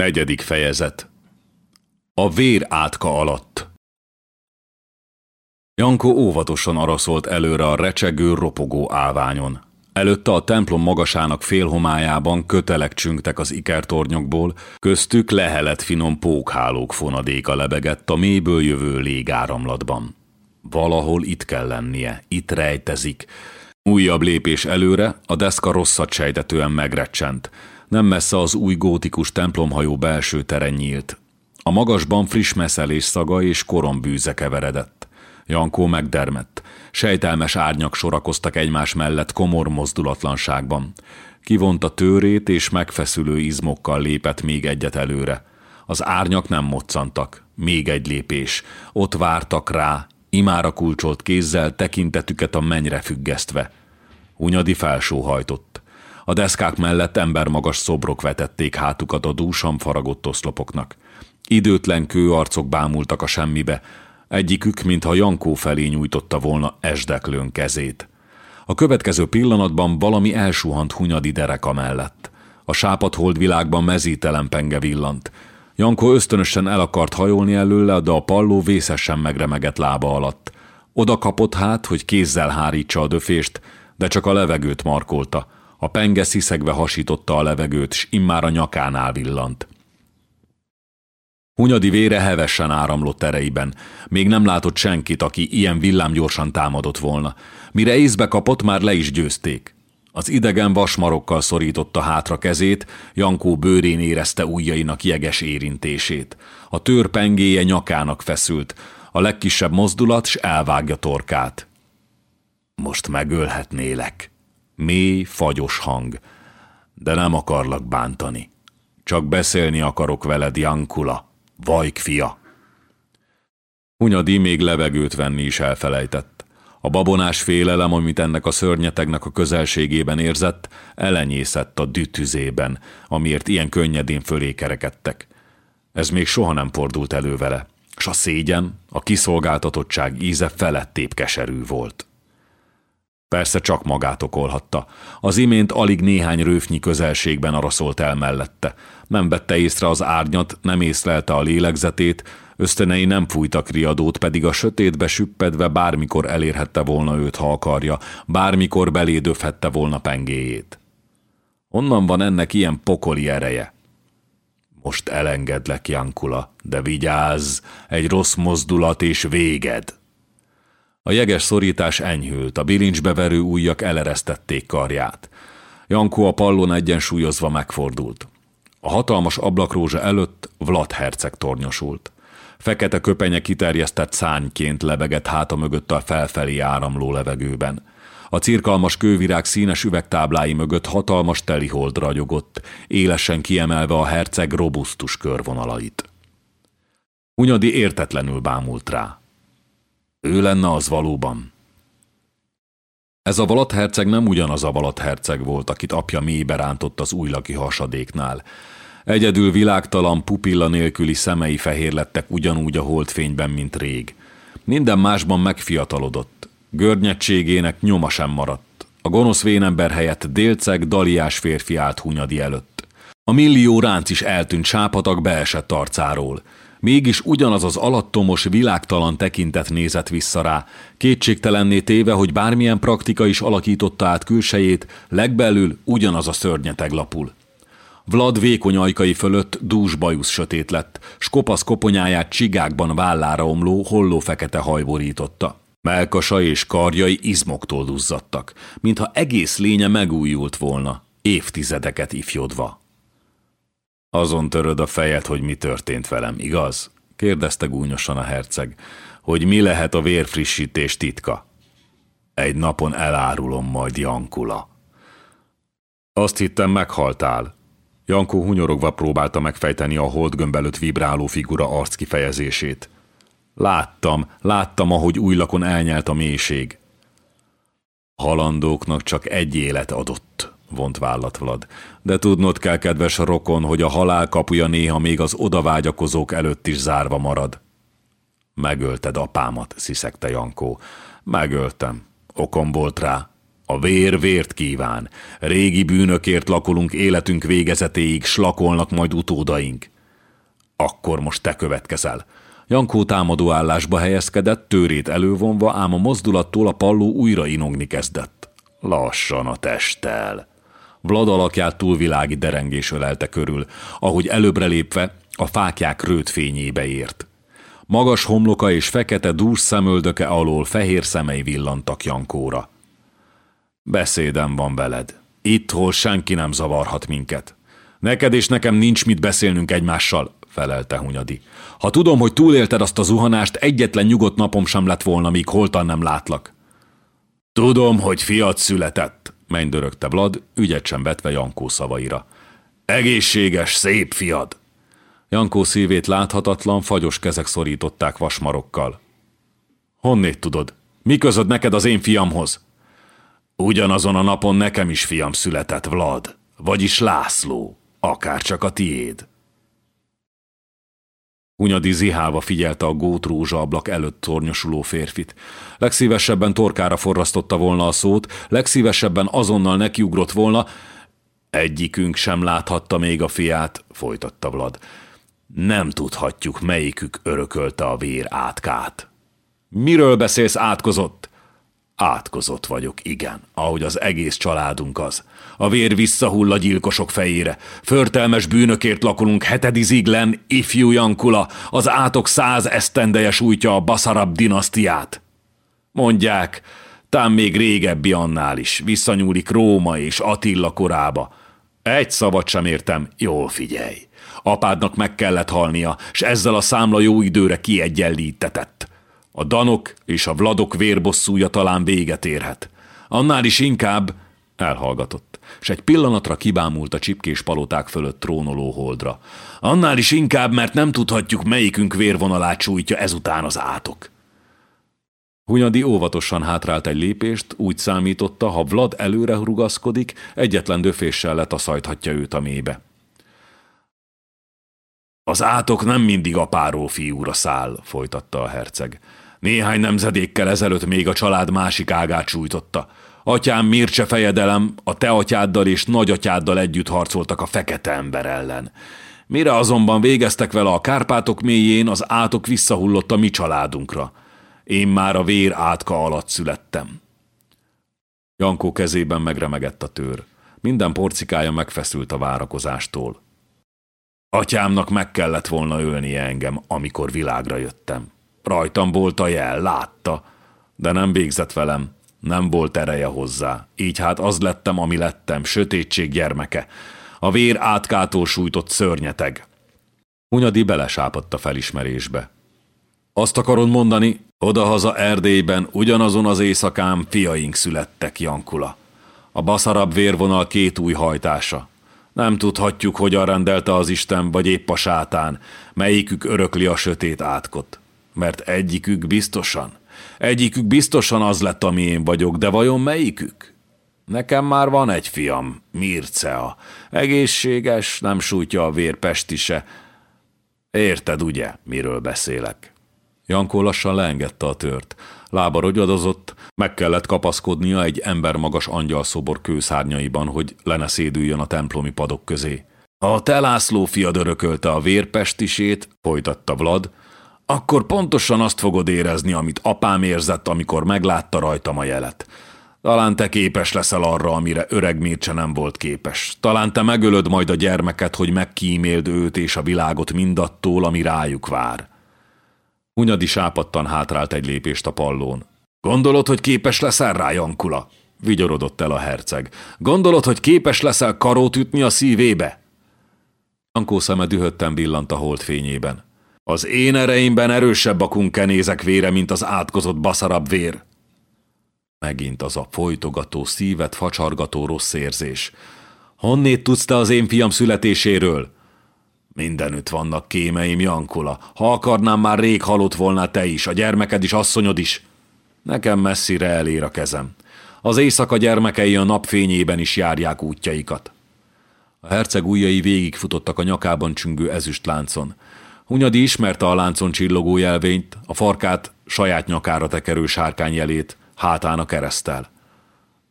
Negyedik fejezet A vér átka alatt Jankó óvatosan araszolt előre a recsegő, ropogó állványon. Előtte a templom magasának félhomájában kötelek csüngtek az ikertornyokból, köztük lehelet finom pókhálók fonadéka lebegett a mélyből jövő légáramlatban. Valahol itt kell lennie, itt rejtezik. Újabb lépés előre, a deszka rosszat sejtetően megrecsent. Nem messze az új gótikus templomhajó belső tere nyílt. A magasban friss meszelés szaga és korombűze keveredett. Jankó megdermett. Sejtelmes árnyak sorakoztak egymás mellett komor mozdulatlanságban. Kivonta tőrét és megfeszülő izmokkal lépett még egyet előre. Az árnyak nem moccantak. Még egy lépés. Ott vártak rá, imára kulcsolt kézzel tekintetüket a mennyre függesztve. Hunyadi felsóhajtott. A deszkák mellett embermagas szobrok vetették hátukat a dúsan faragott oszlopoknak. Időtlen kőarcok bámultak a semmibe, egyikük, mintha Jankó felé nyújtotta volna esdeklőn kezét. A következő pillanatban valami elsuhant Hunyadi dereka mellett. A sápat holdvilágban mezítelen penge villant. Jankó ösztönösen el akart hajolni előle, de a palló vészesen megremegett lába alatt. Oda kapott hát, hogy kézzel hárítsa a döfést, de csak a levegőt markolta – a penge sziszegve hasította a levegőt, s immár a nyakánál villant. Hunyadi vére hevesen áramlott ereiben. Még nem látott senkit, aki ilyen villámgyorsan támadott volna. Mire észbe kapott, már le is győzték. Az idegen vasmarokkal szorította hátra kezét, Jankó bőrén érezte ujjainak jeges érintését. A tör pengéje nyakának feszült, a legkisebb mozdulat s elvágja torkát. Most megölhetnélek, Mély, fagyos hang. De nem akarlak bántani. Csak beszélni akarok veled, Jankula, Vajk fia. Hunyadi még levegőt venni is elfelejtett. A babonás félelem, amit ennek a szörnyetegnek a közelségében érzett, elenyészett a dütüzében, amiért ilyen könnyedén fölé kerekedtek. Ez még soha nem fordult elő vele, s a szégyen, a kiszolgáltatottság íze felettébb keserű volt. Persze csak magát okolhatta. Az imént alig néhány rőfnyi közelségben araszolt el mellette. Nem vette észre az árnyat, nem észlelte a lélegzetét, ösztönei nem fújtak riadót, pedig a sötétbe süppedve bármikor elérhette volna őt, ha akarja, bármikor belédöfhette volna pengéjét. Onnan van ennek ilyen pokoli ereje? Most elengedlek, Jankula, de vigyázz, egy rossz mozdulat és véged! A jeges szorítás enyhült, a bilincsbe verő ujjak eleresztették karját. Jankó a pallon egyensúlyozva megfordult. A hatalmas ablakrózsa előtt Vlad herceg tornyosult. Fekete köpenye kiterjesztett szányként lebegett háta mögött a felfelé áramló levegőben. A cirkalmas kővirág színes üvegtáblái mögött hatalmas telihold ragyogott, élesen kiemelve a herceg robusztus körvonalait. Hunyadi értetlenül bámult rá. Ő lenne az valóban. Ez a Valat herceg nem ugyanaz a Valat herceg volt, akit apja mélybe rántott az újlaki hasadéknál. Egyedül világtalan, pupilla nélküli szemei fehér lettek ugyanúgy a holdfényben, mint rég. Minden másban megfiatalodott. Görnyedségének nyoma sem maradt. A gonosz vénember helyett délceg, daliás férfi állt Hunyadi előtt. A millió ránc is eltűnt sápatak beesett arcáról. Mégis ugyanaz az alattomos, világtalan tekintet nézett vissza rá, kétségtelenné téve, hogy bármilyen praktika is alakította át külsejét, legbelül ugyanaz a szörnyeteg lapul. Vlad vékony ajkai fölött dús bajusz sötét lett, s kopasz koponyáját csigákban vállára omló, holló fekete haj borította. Melkasa és karjai izmoktól duzzadtak, mintha egész lénye megújult volna, évtizedeket ifjodva. Azon töröd a fejed, hogy mi történt velem, igaz? kérdezte gúnyosan a herceg, hogy mi lehet a vérfrissítés titka. Egy napon elárulom majd Jankula. Azt hittem, meghaltál. Jankó hunyorogva próbálta megfejteni a holdgömb előtt vibráló figura arckifejezését. Láttam, láttam, ahogy újlakon elnyelt a mélység. Halandóknak csak egy élet adott, vont vállat Vlad. De tudnod kell, kedves rokon, hogy a halál kapuja néha még az odavágyakozók előtt is zárva marad. Megölted apámat, sziszegte Jankó. Megöltem. Okom volt rá. A vér vért kíván. Régi bűnökért lakolunk életünk végezetéig, slakolnak majd utódaink. Akkor most te következel. Jankó támadó állásba helyezkedett, tőrét elővonva, ám a mozdulattól a palló újra inogni kezdett. Lassan a testtel. Vlad alakját túlvilági derengés ölelte körül, ahogy előbbre lépve a fákják rőt fényébe ért. Magas homloka és fekete dús szemöldöke alól fehér szemei villantak Jankóra. Beszédem van veled. Itt, hol senki nem zavarhat minket. Neked és nekem nincs mit beszélnünk egymással, felelte Hunyadi. Ha tudom, hogy túlélted azt a zuhanást, egyetlen nyugodt napom sem lett volna, míg holtan nem látlak. Tudom, hogy fiat született, mennydörögte Vlad, ügyet sem vetve Jankó szavaira. Egészséges, szép fiad! Jankó szívét láthatatlan, fagyos kezek szorították vasmarokkal. Honnét tudod? Mi közöd neked az én fiamhoz? Ugyanazon a napon nekem is fiam született, Vlad, vagyis László, akár csak a tiéd. Hunyadi zihálva figyelte a gót ablak előtt tornyosuló férfit. Legszívesebben torkára forrasztotta volna a szót, legszívesebben azonnal nekiugrott volna. Egyikünk sem láthatta még a fiát, folytatta Vlad. Nem tudhatjuk, melyikük örökölte a vér átkát. Miről beszélsz átkozott? Átkozott vagyok, igen, ahogy az egész családunk az. A vér visszahull a gyilkosok fejére. Förtelmes bűnökért lakolunk hetediziglen, ifjú Jankula, az átok száz esztendeje sújtja a Baszarab dinasztiát. Mondják, tám még régebbi annál is, visszanyúlik Róma és Attila korába. Egy szavat sem értem, jól figyelj. Apádnak meg kellett halnia, s ezzel a számla jó időre kiegyenlítetett. A danok és a vladok vérbosszúja talán véget érhet. Annál is inkább elhallgatott, s egy pillanatra kibámult a csipkés paloták fölött trónoló holdra. Annál is inkább, mert nem tudhatjuk, melyikünk vérvonalát sújtja ezután az átok. Hunyadi óvatosan hátrált egy lépést, úgy számította, ha Vlad előre rugaszkodik, egyetlen döféssel letaszajthatja őt a mélybe. Az átok nem mindig apáról fiúra száll, folytatta a herceg. Néhány nemzedékkel ezelőtt még a család másik ágát sújtotta. Atyám Mircse fejedelem a te atyáddal és nagyatyáddal együtt harcoltak a fekete ember ellen. Mire azonban végeztek vele a Kárpátok mélyén, az átok visszahullott a mi családunkra. Én már a vér átka alatt születtem. Jankó kezében megremegett a tőr. Minden porcikája megfeszült a várakozástól. Atyámnak meg kellett volna ölnie engem, amikor világra jöttem. Rajtam volt a jel, látta, de nem végzett velem, nem volt ereje hozzá. Így hát az lettem, ami lettem, sötétség gyermeke. A vér átkától sújtott szörnyeteg. Hunyadi belesápadt a felismerésbe. Azt akarod mondani, odahaza Erdélyben ugyanazon az éjszakán fiaink születtek, Jankula. A baszarab vérvonal két új hajtása. Nem tudhatjuk, hogyan rendelte az Isten, vagy épp a sátán, melyikük örökli a sötét átkot. Mert egyikük biztosan, egyikük biztosan az lett, ami én vagyok, de vajon melyikük? Nekem már van egy fiam, Mircea. Egészséges, nem sújtja a vér pestise. Érted, ugye, miről beszélek? Jankó lassan leengedte a tört. Lába rogyadozott, meg kellett kapaszkodnia egy embermagas angyalszobor kőszárnyaiban, hogy le ne szédüljön a templomi padok közé. A te László fiad örökölte a vérpestisét, folytatta Vlad, akkor pontosan azt fogod érezni, amit apám érzett, amikor meglátta rajtam a jelet. Talán te képes leszel arra, amire öreg Mircse nem volt képes. Talán te megölöd majd a gyermeket, hogy megkíméld őt és a világot mindattól, ami rájuk vár. Hunyadi sápadtan hátrált egy lépést a pallón. Gondolod, hogy képes leszel rá, Jankula? Vigyorodott el a herceg. Gondolod, hogy képes leszel karót ütni a szívébe? Jankó szeme dühötten villant a hold fényében. Az én ereimben erősebb a kunkenézek vére, mint az átkozott baszarab vér. Megint az a folytogató, szívet facsargató rossz érzés. Honnét tudsz te az én fiam születéséről? Mindenütt vannak kémeim, Jankula. Ha akarnám, már rég halott volna te is, a gyermeked is, asszonyod is. Nekem messzire elér a kezem. Az éjszaka gyermekei a napfényében is járják útjaikat. A herceg ujjai végigfutottak a nyakában csüngő ezüst láncon. Hunyadi ismerte a láncon csillogó jelvényt, a farkát saját nyakára tekerő sárkányjelét, hátán a keresztel.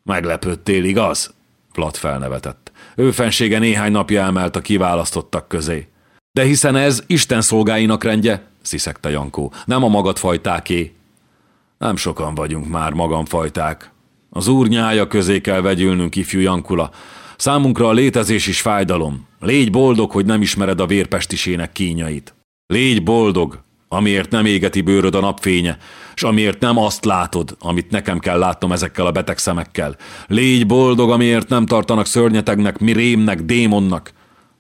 Meglepődtél, igaz? Vlad felnevetett. Ő fensége néhány napja emelt a kiválasztottak közé. De hiszen ez Isten szolgáinak rendje, sziszegte Jankó, nem a magad fajtáké. Nem sokan vagyunk már magamfajták. Az úr nyája közé kell vegyülnünk, ifjú Jankula. Számunkra a létezés is fájdalom. Légy boldog, hogy nem ismered a vérpestisének kínjait. Légy boldog, amiért nem égeti bőröd a napfénye, és amiért nem azt látod, amit nekem kell látnom ezekkel a beteg szemekkel. Légy boldog, amiért nem tartanak szörnyetegnek, mi rémnek, démonnak.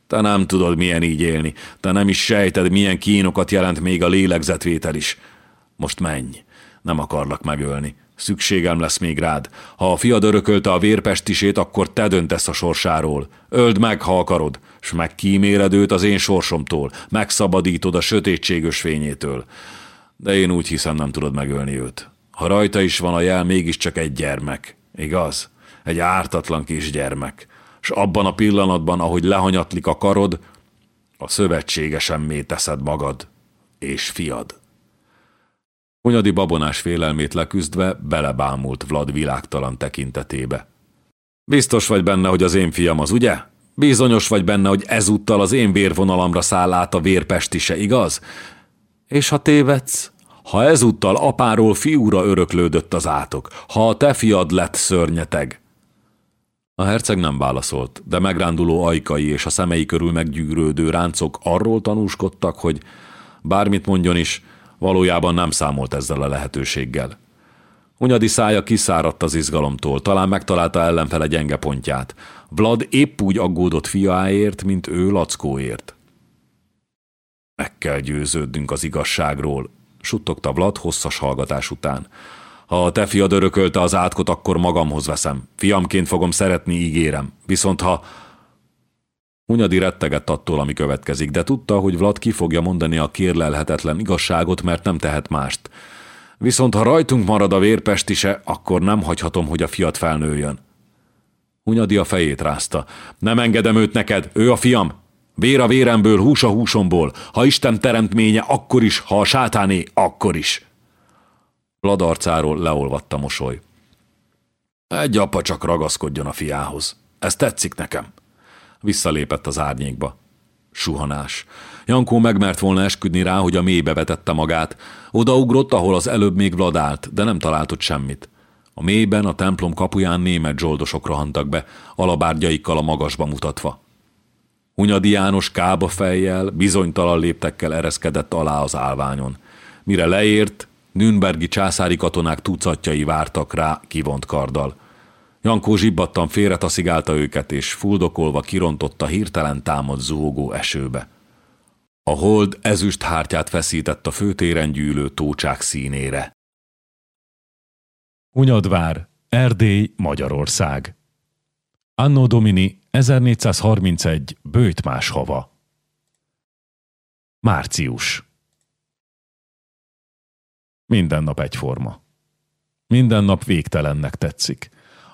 Te nem tudod, milyen így élni. Te nem is sejted, milyen kínokat jelent még a lélegzetvétel is. Most menj, nem akarlak megölni. Szükségem lesz még rád. Ha a fiad örökölte a vérpestisét, akkor te döntesz a sorsáról. Öld meg, ha akarod, s megkíméred őt az én sorsomtól, megszabadítod a sötétségös fényétől. De én úgy hiszem, nem tudod megölni őt. Ha rajta is van a jel, mégiscsak egy gyermek. Igaz? Egy ártatlan kis gyermek. S abban a pillanatban, ahogy lehanyatlik a karod, a szövetségesen teszed magad és fiad. Hunyadi babonás félelmét leküzdve belebámult Vlad világtalan tekintetébe. Biztos vagy benne, hogy az én fiam az, ugye? Bizonyos vagy benne, hogy ezúttal az én vérvonalamra száll át a vérpestise, igaz? És ha tévedsz? Ha ezúttal apáról fiúra öröklődött az átok, ha a te fiad lett szörnyeteg. A herceg nem válaszolt, de megránduló ajkai és a szemei körül meggyűrődő ráncok arról tanúskodtak, hogy bármit mondjon is, Valójában nem számolt ezzel a lehetőséggel. Unyadi szája kiszáradt az izgalomtól, talán megtalálta ellenfele gyenge pontját. Vlad épp úgy aggódott fiáért, mint ő Lackóért. Meg kell győződnünk az igazságról, suttogta Vlad hosszas hallgatás után. Ha a te fiad örökölte az átkot, akkor magamhoz veszem. Fiamként fogom szeretni, ígérem. Viszont ha Hunyadi rettegett attól, ami következik, de tudta, hogy Vlad ki fogja mondani a kérlelhetetlen igazságot, mert nem tehet mást. Viszont ha rajtunk marad a vérpestise, akkor nem hagyhatom, hogy a fiat felnőjön. Hunyadi a fejét rázta. Nem engedem őt neked, ő a fiam. Vér a véremből, hús a húsomból. Ha Isten teremtménye, akkor is, ha a sátáné, akkor is. Vlad arcáról leolvadt a mosoly. Egy apa csak ragaszkodjon a fiához. Ez tetszik nekem. Visszalépett az árnyékba. Suhanás. Jankó megmert volna esküdni rá, hogy a mélybe vetette magát. Odaugrott, ahol az előbb még vladált, de nem talált ott semmit. A mélyben, a templom kapuján német zsoldosok rohantak be, alabárgyaikkal a magasba mutatva. Hunyadi János kába fejjel, bizonytalan léptekkel ereszkedett alá az állványon. Mire leért, Nürnbergi császári katonák tucatjai vártak rá kivont karddal. Jankó zsibbattan félretaszigálta őket, és fuldokolva kirontotta hirtelen támad zuhogó esőbe. A hold ezüst hártyát feszített a főtéren gyűlő tócsák színére. Hunyadvár, Erdély, Magyarország. Anno Domini 1431, Bőjtmás hava. Március. Minden nap egyforma. Minden nap végtelennek tetszik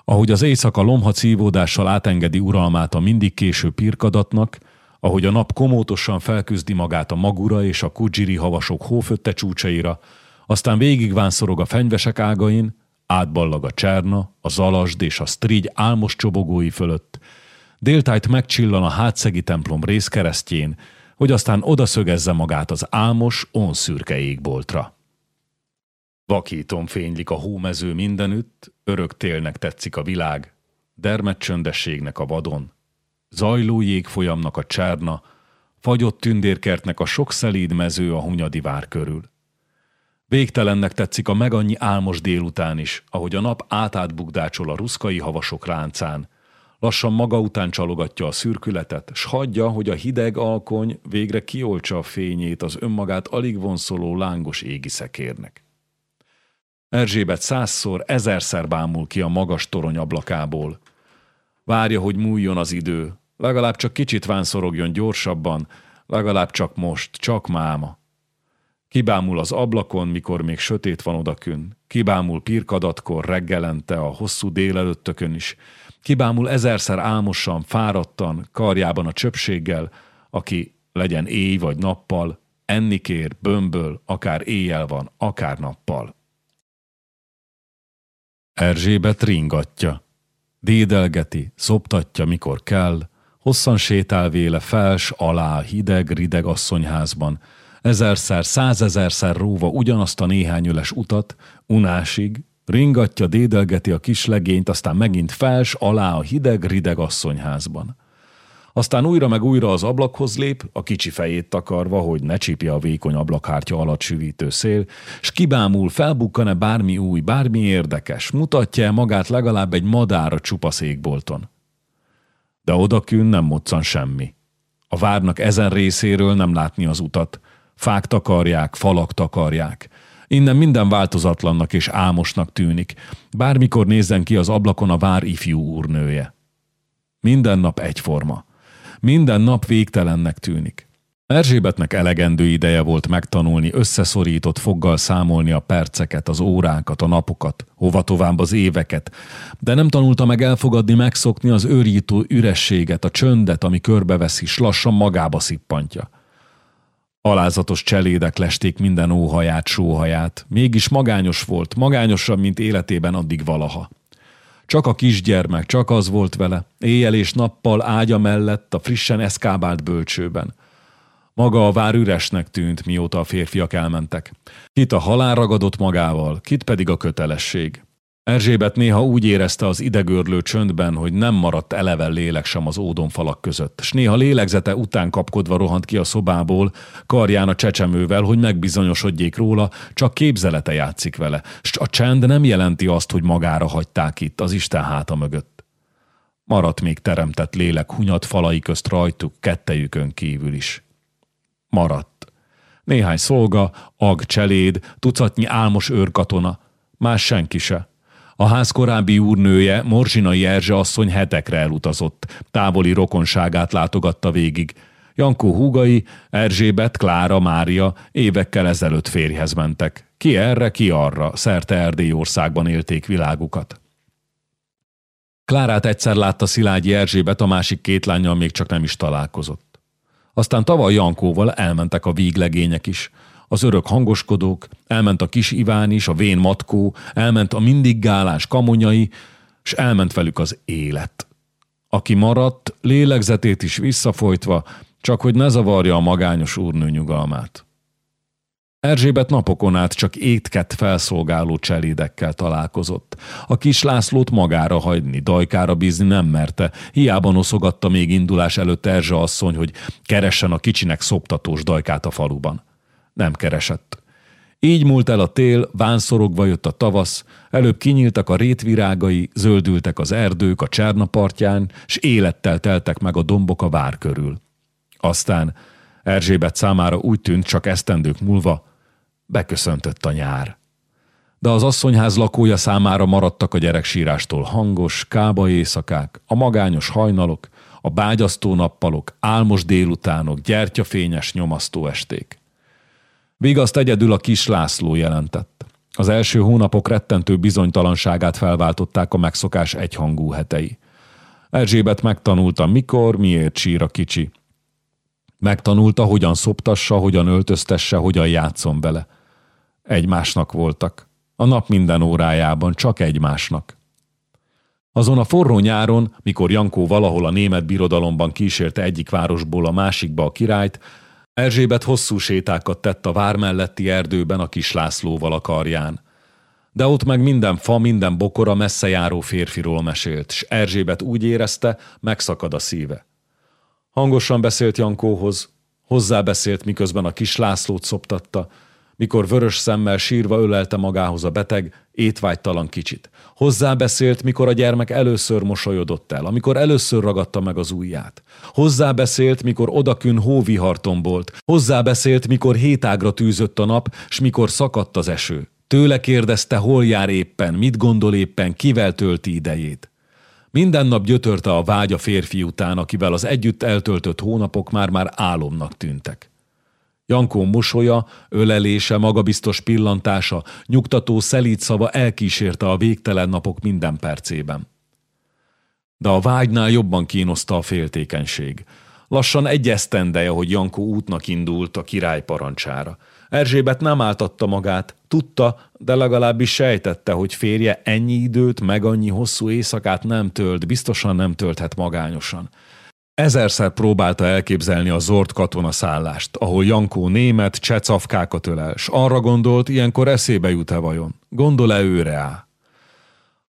ahogy az éjszaka lomha cívódással átengedi uralmát a mindig késő pirkadatnak, ahogy a nap komótosan felküzdi magát a magura és a kudzsiri havasok hófötte csúcsaira, aztán végigvánszorog a fenyvesek ágain, átballag a cserna, a zalasd és a strigy álmos csobogói fölött, déltájt megcsillan a hátszegi templom részkeresztjén, hogy aztán odaszögezze magát az álmos, onszürke égboltra. Vakítom fénylik a hómező mindenütt, örök télnek tetszik a világ, dermet csöndességnek a vadon, zajló jégfolyamnak a csárna, fagyott tündérkertnek a sok szelíd mező a hunyadi vár körül. Végtelennek tetszik a megannyi álmos délután is, ahogy a nap átátbukdácsol a ruszkai havasok ráncán, lassan maga után csalogatja a szürkületet, s hagyja, hogy a hideg alkony végre kioltsa a fényét az önmagát alig vonszoló lángos égi szekérnek. Erzsébet százszor, ezerszer bámul ki a magas torony ablakából. Várja, hogy múljon az idő, legalább csak kicsit vánszorogjon gyorsabban, legalább csak most, csak máma. Kibámul az ablakon, mikor még sötét van odakün. Kibámul pirkadatkor, reggelente, a hosszú délelőttökön is. Kibámul ezerszer álmosan, fáradtan, karjában a csöpséggel, aki legyen éj vagy nappal, enni kér, bömböl, akár éjjel van, akár nappal. Erzsébet ringatja. Dédelgeti, szoptatja, mikor kell, hosszan sétál véle fels, alá, hideg, rideg asszonyházban, ezerszer, százezerszer róva ugyanazt a néhány öles utat, unásig, ringatja, dédelgeti a kislegényt, aztán megint fels, alá a hideg, rideg asszonyházban. Aztán újra meg újra az ablakhoz lép, a kicsi fejét takarva, hogy ne csípje a vékony ablakhártya alatt süvítő szél, s kibámul, felbukkan-e bármi új, bármi érdekes, mutatja magát legalább egy madár a csupaszékbolton. De odakün nem moccan semmi. A várnak ezen részéről nem látni az utat. Fák takarják, falak takarják. Innen minden változatlannak és álmosnak tűnik. Bármikor nézzen ki az ablakon a vár ifjú úrnője. Minden nap egyforma. Minden nap végtelennek tűnik. Erzsébetnek elegendő ideje volt megtanulni összeszorított foggal számolni a perceket, az órákat, a napokat, hova tovább az éveket, de nem tanulta meg elfogadni, megszokni az őrítő ürességet, a csöndet, ami körbeveszi, s lassan magába szippantja. Alázatos cselédek lesték minden óhaját, sóhaját, mégis magányos volt, magányosabb, mint életében addig valaha. Csak a kisgyermek, csak az volt vele, éjjel és nappal ágya mellett a frissen eszkábált bölcsőben. Maga a vár üresnek tűnt, mióta a férfiak elmentek. Kit a halál ragadott magával, kit pedig a kötelesség. Erzsébet néha úgy érezte az idegörlő csöndben, hogy nem maradt eleven lélek sem az ódonfalak között, s néha lélegzete után kapkodva rohant ki a szobából, karján a csecsemővel, hogy megbizonyosodjék róla, csak képzelete játszik vele, s a csend nem jelenti azt, hogy magára hagyták itt, az Isten háta mögött. Maradt még teremtett lélek hunyat falai közt rajtuk, kettejükön kívül is. Maradt. Néhány szolga, ag cseléd, tucatnyi álmos őrkatona, más senki se a ház korábbi úrnője, Morzsinai Erzse asszony hetekre elutazott, távoli rokonságát látogatta végig. Jankó húgai, Erzsébet, Klára, Mária évekkel ezelőtt férjhez mentek. Ki erre, ki arra, szerte Erdély országban élték világukat. Klárát egyszer látta Szilágyi Erzsébet, a másik két lányjal még csak nem is találkozott. Aztán tavaly Jankóval elmentek a víglegények is – az örök hangoskodók, elment a kis Iván is, a vén matkó, elment a mindig gálás kamonyai, és elment velük az élet. Aki maradt, lélegzetét is visszafolytva, csak hogy ne zavarja a magányos úrnő nyugalmát. Erzsébet napokon át csak étket felszolgáló cselédekkel találkozott. A kis Lászlót magára hagyni, dajkára bízni nem merte, hiába noszogatta még indulás előtt Erzse asszony, hogy keressen a kicsinek szoptatós dajkát a faluban nem keresett. Így múlt el a tél, vánszorogva jött a tavasz, előbb kinyíltak a rétvirágai, zöldültek az erdők a Cserna partján, s élettel teltek meg a dombok a vár körül. Aztán Erzsébet számára úgy tűnt csak esztendők múlva, beköszöntött a nyár. De az asszonyház lakója számára maradtak a gyereksírástól hangos, kába éjszakák, a magányos hajnalok, a bágyasztó nappalok, álmos délutánok, gyertyafényes, nyomasztó esték. Vigaszt egyedül a kis László jelentett. Az első hónapok rettentő bizonytalanságát felváltották a megszokás egyhangú hetei. Erzsébet megtanulta, mikor, miért sír a kicsi. Megtanulta, hogyan szoptassa, hogyan öltöztesse, hogyan játszon bele. Egymásnak voltak. A nap minden órájában csak egymásnak. Azon a forró nyáron, mikor Jankó valahol a német birodalomban kísérte egyik városból a másikba a királyt, Erzsébet hosszú sétákat tett a vár melletti erdőben a kis Lászlóval a karján. De ott meg minden fa, minden bokora messze járó férfiról mesélt, s Erzsébet úgy érezte, megszakad a szíve. Hangosan beszélt Jankóhoz, hozzá beszélt, miközben a kis Lászlót szoptatta, mikor vörös szemmel sírva ölelte magához a beteg, étvágytalan kicsit. Hozzá mikor a gyermek először mosolyodott el, amikor először ragadta meg az ujját. Hozzá beszélt, mikor odakün hóvihar tombolt. Hozzá beszélt, mikor hétágra tűzött a nap, s mikor szakadt az eső. Tőle kérdezte, hol jár éppen, mit gondol éppen, kivel tölti idejét. Minden nap gyötörte a vágy a férfi után, akivel az együtt eltöltött hónapok már-már álomnak tűntek. Jankó mosolya, ölelése, magabiztos pillantása, nyugtató szelíd szava elkísérte a végtelen napok minden percében. De a vágynál jobban kínoszta a féltékenység. Lassan egy esztendeje, hogy Jankó útnak indult a király parancsára. Erzsébet nem áltatta magát, tudta, de legalábbis sejtette, hogy férje ennyi időt, meg annyi hosszú éjszakát nem tölt, biztosan nem tölthet magányosan. Ezerszer próbálta elképzelni a zord katona szállást, ahol Jankó német csecafkákat ölel, s arra gondolt, ilyenkor eszébe jut-e vajon? Gondol-e őre á?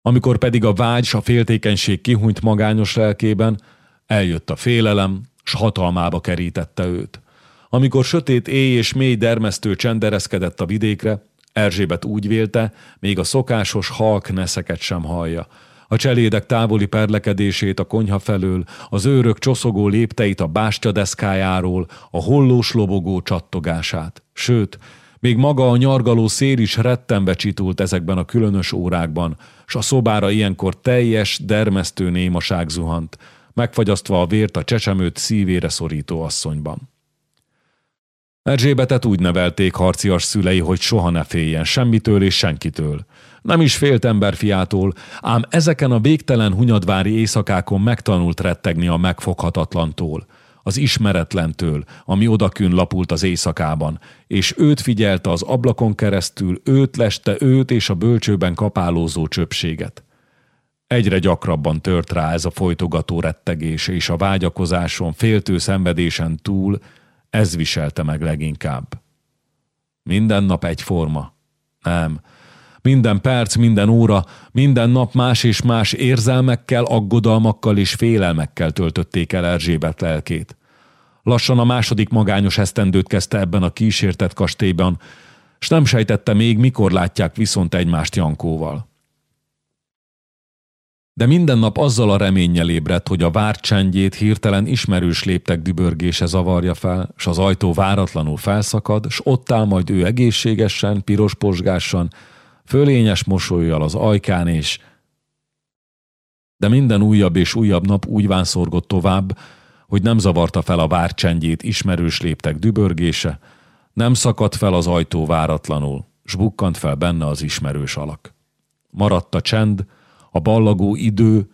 Amikor pedig a vágy s a féltékenység kihunyt magányos lelkében, eljött a félelem, s hatalmába kerítette őt. Amikor sötét éj és mély dermesztő csendereszkedett a vidékre, Erzsébet úgy vélte, még a szokásos halk neszeket sem hallja. A cselédek távoli perlekedését a konyha felől, az őrök csoszogó lépteit a bástyadeszkájáról, a hollós lobogó csattogását. Sőt, még maga a nyargaló szél is rettenbe csitult ezekben a különös órákban, s a szobára ilyenkor teljes, dermesztő némaság zuhant, megfagyasztva a vért a csecsemőt szívére szorító asszonyban. Erzsébetet úgy nevelték harcias szülei, hogy soha ne féljen semmitől és senkitől. Nem is félt emberfiától, ám ezeken a végtelen hunyadvári éjszakákon megtanult rettegni a megfoghatatlantól, az ismeretlentől, ami odakün lapult az éjszakában, és őt figyelte az ablakon keresztül, őt leste őt és a bölcsőben kapálózó csöpséget. Egyre gyakrabban tört rá ez a folytogató rettegés, és a vágyakozáson, féltő szenvedésen túl ez viselte meg leginkább. Minden nap egyforma. Nem. Minden perc, minden óra, minden nap más és más érzelmekkel, aggodalmakkal és félelmekkel töltötték el Erzsébet lelkét. Lassan a második magányos esztendőt kezdte ebben a kísértett kastélyban, s nem sejtette még, mikor látják viszont egymást Jankóval de minden nap azzal a reménnyel ébredt, hogy a várt csendjét hirtelen ismerős léptek dübörgése zavarja fel, s az ajtó váratlanul felszakad, s ott áll majd ő egészségesen, piros posgásan, fölényes mosolyjal az ajkán, és... De minden újabb és újabb nap úgy vánszorgott tovább, hogy nem zavarta fel a várt csendjét ismerős léptek dübörgése, nem szakadt fel az ajtó váratlanul, s bukkant fel benne az ismerős alak. Maradt a csend, a ballagó idő,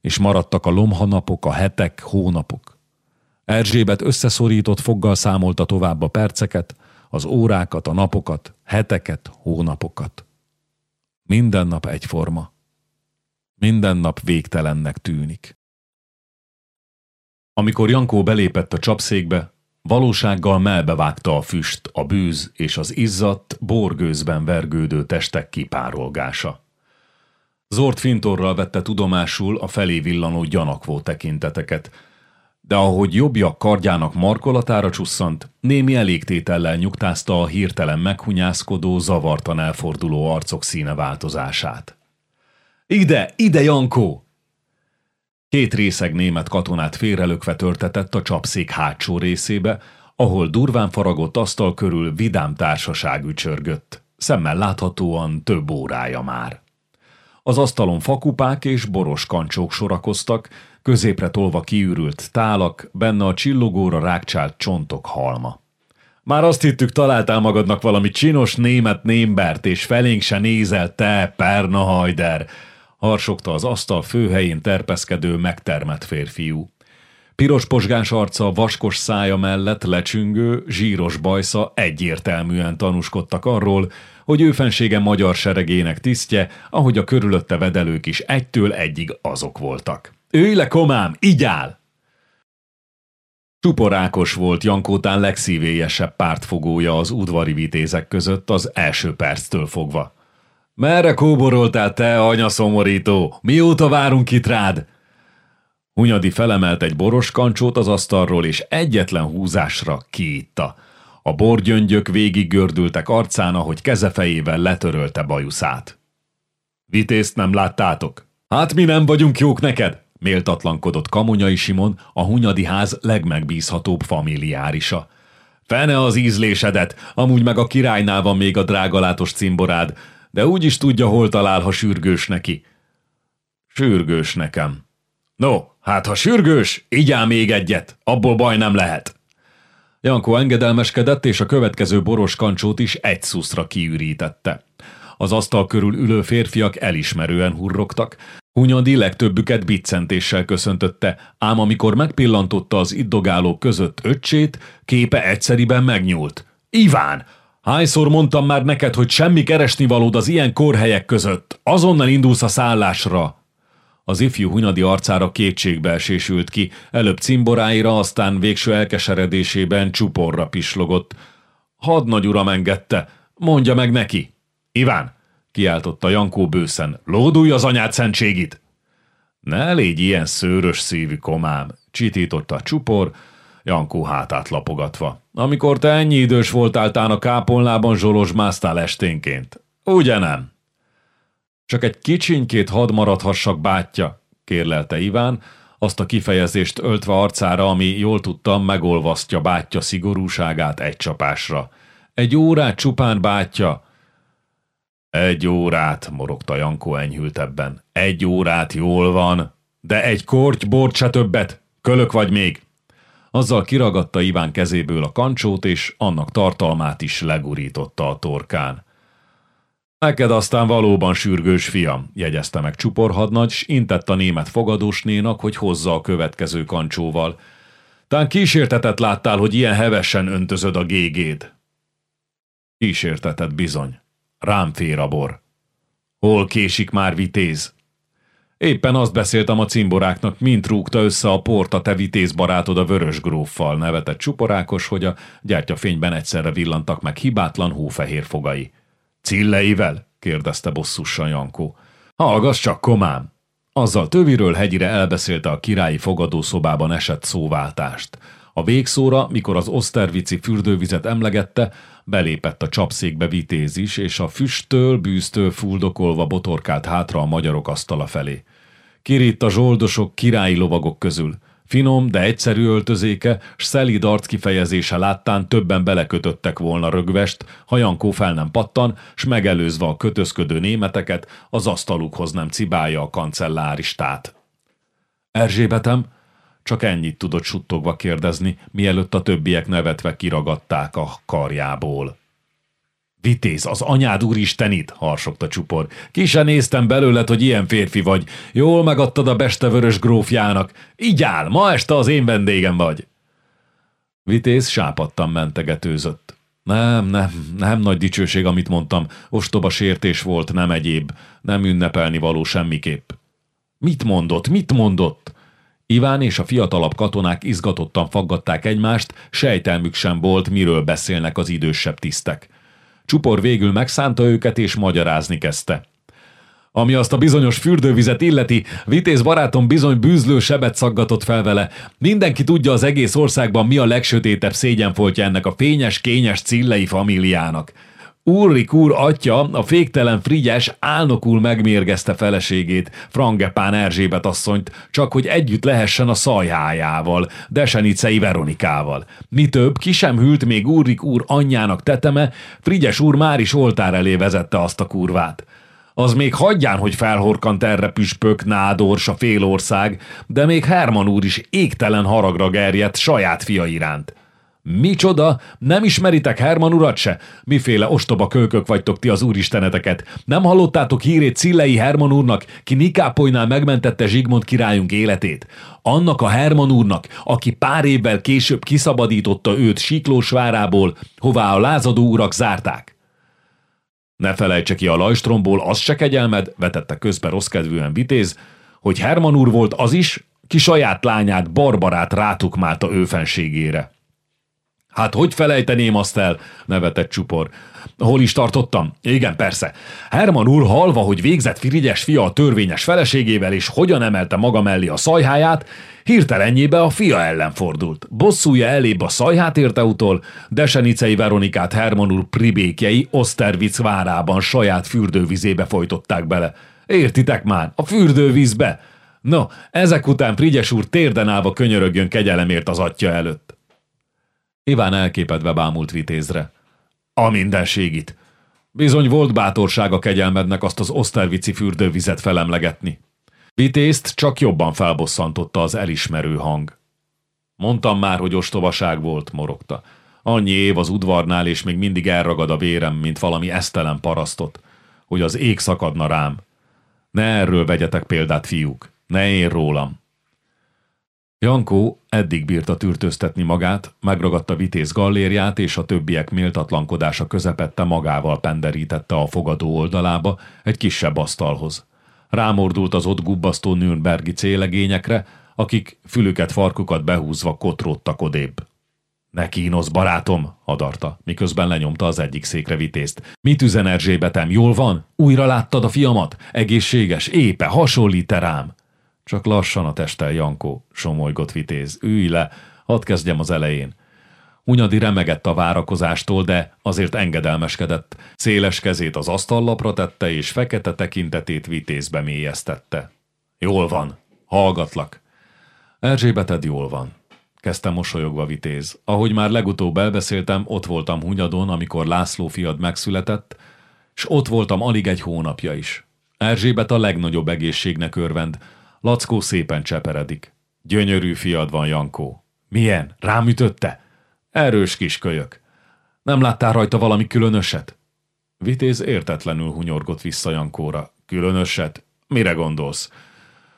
és maradtak a lomhanapok, a hetek, hónapok. Erzsébet összeszorított foggal számolta tovább a perceket, az órákat, a napokat, heteket, hónapokat. Minden nap egyforma. Minden nap végtelennek tűnik. Amikor Jankó belépett a csapszékbe, valósággal melbevágta a füst, a bűz és az izzadt, borgőzben vergődő testek kipárolgása. Zord fintorral vette tudomásul a felé villanó gyanakvó tekinteteket, de ahogy jobbja kardjának markolatára csusszant, némi elégtétellel nyugtázta a hirtelen meghunyászkodó, zavartan elforduló arcok színe változását. Ide, ide, Jankó! Két részeg német katonát félrelökve törtetett a csapszék hátsó részébe, ahol durván faragott asztal körül vidám társaság ücsörgött, szemmel láthatóan több órája már. Az asztalon fakupák és boros kancsók sorakoztak, középre tolva kiürült tálak, benne a csillogóra rákcsált csontok halma. Már azt hittük, találtál magadnak valami csinos német némbert, és felénk se nézel te, Perna Hajder, harsogta az asztal főhelyén terpeszkedő, megtermett férfiú. Piros posgás arca, vaskos szája mellett lecsüngő, zsíros bajsza egyértelműen tanúskodtak arról, hogy ő fensége magyar seregének tisztje, ahogy a körülötte vedelők is egytől egyig azok voltak. Őj le, komám, így áll! Csuporákos volt Jankótán legszívélyesebb pártfogója az udvari vitézek között az első perctől fogva. Merre kóboroltál te, anyaszomorító? Mióta várunk itt rád? Hunyadi felemelt egy boros kancsót az asztalról, és egyetlen húzásra kiitta. A borgyöngyök végig gördültek arcán, ahogy kezefejével letörölte bajuszát. Vitézt nem láttátok? Hát mi nem vagyunk jók neked? méltatlankodott Kamonyai Simon, a Hunyadi ház legmegbízhatóbb familiárisa. Fene az ízlésedet, amúgy meg a királynál van még a drágalátos cimborád, de úgy is tudja, hol talál, ha sürgős neki. Sürgős nekem. No, hát ha sürgős, igyál még egyet, abból baj nem lehet. Jankó engedelmeskedett, és a következő boros kancsót is egy szuszra kiürítette. Az asztal körül ülő férfiak elismerően hurrogtak, Hunyadi legtöbbüket biccentéssel köszöntötte, ám amikor megpillantotta az iddogálók között öccsét, képe egyszeriben megnyúlt. Iván! Hányszor mondtam már neked, hogy semmi keresnivalód az ilyen kórhelyek között. Azonnal indulsz a szállásra. Az ifjú Hunyadi arcára kétségbeesés ült ki, előbb cimboráira, aztán végső elkeseredésében csuporra pislogott. Hadnagy uram engedte, mondja meg neki. Iván, kiáltotta Jankó bőszen, lódulj az anyád szentségit! Ne légy ilyen szőrös szívű komám, csitította a csupor, Jankó hátát lapogatva. Amikor te ennyi idős voltál, tán a kápolnában zsolozsmáztál esténként. Ugye nem? Csak egy kicsinykét had maradhassak bátyja, kérlelte Iván, azt a kifejezést öltve arcára, ami jól tudtam, megolvasztja bátyja szigorúságát egy csapásra. Egy órát csupán bátyja. Egy órát, morogta Jankó enyhültebben. Egy órát jól van, de egy korty bort se többet. Kölök vagy még. Azzal kiragadta Iván kezéből a kancsót, és annak tartalmát is legurította a torkán. Neked aztán valóban sürgős fiam, jegyezte meg csuporhadnagy, s intett a német fogadósnénak, hogy hozza a következő kancsóval. Tán kísértetet láttál, hogy ilyen hevesen öntözöd a gégéd. Kísértetet bizony. Rám fér a bor. Hol késik már vitéz? Éppen azt beszéltem a cimboráknak, mint rúgta össze a port a te vitéz barátod a vörös gróffal, nevetett csuporákos, hogy a gyártyafényben egyszerre villantak meg hibátlan hófehér fogai. Cilleivel? kérdezte bosszusan Jankó. Hallgass csak, komám! Azzal töviről hegyire elbeszélte a királyi fogadószobában esett szóváltást. A végszóra, mikor az osztervici fürdővizet emlegette, belépett a csapszékbe vitéz is, és a füsttől, bűztől fuldokolva botorkált hátra a magyarok asztala felé. Kiritt a zsoldosok királyi lovagok közül. Finom, de egyszerű öltözéke, s szelíd arc kifejezése láttán többen belekötöttek volna rögvest, ha Jankó fel nem pattan, s megelőzve a kötözködő németeket, az asztalukhoz nem cibálja a kancelláristát. Erzsébetem, csak ennyit tudott suttogva kérdezni, mielőtt a többiek nevetve kiragadták a karjából. Vitéz, az anyád úristenit, harsogta csupor. Ki se néztem belőled, hogy ilyen férfi vagy. Jól megadtad a bestevörös grófjának. Így áll, ma este az én vendégem vagy. Vitéz sápadtan mentegetőzött. Nem, nem, nem nagy dicsőség, amit mondtam. Ostoba sértés volt, nem egyéb. Nem ünnepelni való semmiképp. Mit mondott, mit mondott? Iván és a fiatalabb katonák izgatottan faggatták egymást, sejtelmük sem volt, miről beszélnek az idősebb tisztek. Csupor végül megszánta őket és magyarázni kezdte. Ami azt a bizonyos fürdővizet illeti, vitéz barátom bizony bűzlő sebet szaggatott fel vele. Mindenki tudja az egész országban mi a legsötétebb szégyenfoltja ennek a fényes, kényes cillei famíliának. Ulrik úr atya, a féktelen Frigyes álnokul megmérgezte feleségét, Frangepán Erzsébet asszonyt, csak hogy együtt lehessen a szajhájával, Desenicei Veronikával. Mi több, ki sem hűlt még Ulrik úr anyjának teteme, Frigyes úr már is oltár elé vezette azt a kurvát. Az még hagyján, hogy felhorkant erre püspök, nádors, a félország, de még Herman úr is égtelen haragra gerjedt saját fia iránt. Micsoda? Nem ismeritek Herman urat se? Miféle ostoba kölkök vagytok ti az úristeneteket? Nem hallottátok hírét Cillei Herman úrnak, ki Nikápolynál megmentette Zsigmond királyunk életét? Annak a Herman úrnak, aki pár évvel később kiszabadította őt Siklósvárából, hová a lázadó urak zárták. Ne felejtse ki a lajstromból, az se kegyelmed, vetette közbe rosszkedvűen vitéz, hogy Herman úr volt az is, ki saját lányát, Barbarát rátukmálta őfenségére. Hát hogy felejteném azt el? nevetett csupor. Hol is tartottam? Igen, persze. Herman úr halva, hogy végzett Firigyes fia a törvényes feleségével, és hogyan emelte maga mellé a szajháját, hirtelenjébe a fia ellen fordult. Bosszúja elébb a szajhát érte utol, Desenicei Veronikát Herman úr pribékjei Osztervic várában saját fürdővizébe folytották bele. Értitek már, a fürdővízbe! No, ezek után Frigyes úr térden állva könyörögjön kegyelemért az atya előtt. Iván elképedve bámult vitézre. A mindenségit! Bizony volt bátorsága kegyelmednek azt az osztervici fürdővizet felemlegetni. Vitézt csak jobban felbosszantotta az elismerő hang. Mondtam már, hogy ostobaság volt, morogta. Annyi év az udvarnál, és még mindig elragad a vérem, mint valami esztelen parasztot, hogy az ég szakadna rám. Ne erről vegyetek példát, fiúk, ne én rólam. Jankó eddig bírta tűrtöztetni magát, megragadta vitéz gallérját, és a többiek méltatlankodása közepette magával penderítette a fogadó oldalába egy kisebb asztalhoz. Rámordult az ott gubbasztó Nürnbergi célegényekre, akik fülüket, farkukat behúzva kotródtak odébb. Ne kínosz, barátom, adarta, miközben lenyomta az egyik székre vitézt. Mit üzen Erzsébetem, jól van? Újra láttad a fiamat? Egészséges, épe, hasonlít -e rám? Csak lassan a testel, Jankó, somolygott vitéz. Ülj le, hadd kezdjem az elején. Hunyadi remegett a várakozástól, de azért engedelmeskedett. Széles kezét az asztallapra tette, és fekete tekintetét vitézbe mélyeztette. Jól van, hallgatlak. Erzsébeted jól van, kezdte mosolyogva vitéz. Ahogy már legutóbb elbeszéltem, ott voltam Hunyadon, amikor László fiad megszületett, és ott voltam alig egy hónapja is. Erzsébet a legnagyobb egészségnek örvend. Lackó szépen cseperedik. Gyönyörű fiad van, Jankó. Milyen? Rám ütötte? Erős kis kölyök. Nem láttál rajta valami különöset? Vitéz értetlenül hunyorgott vissza Jankóra. Különöset? Mire gondolsz?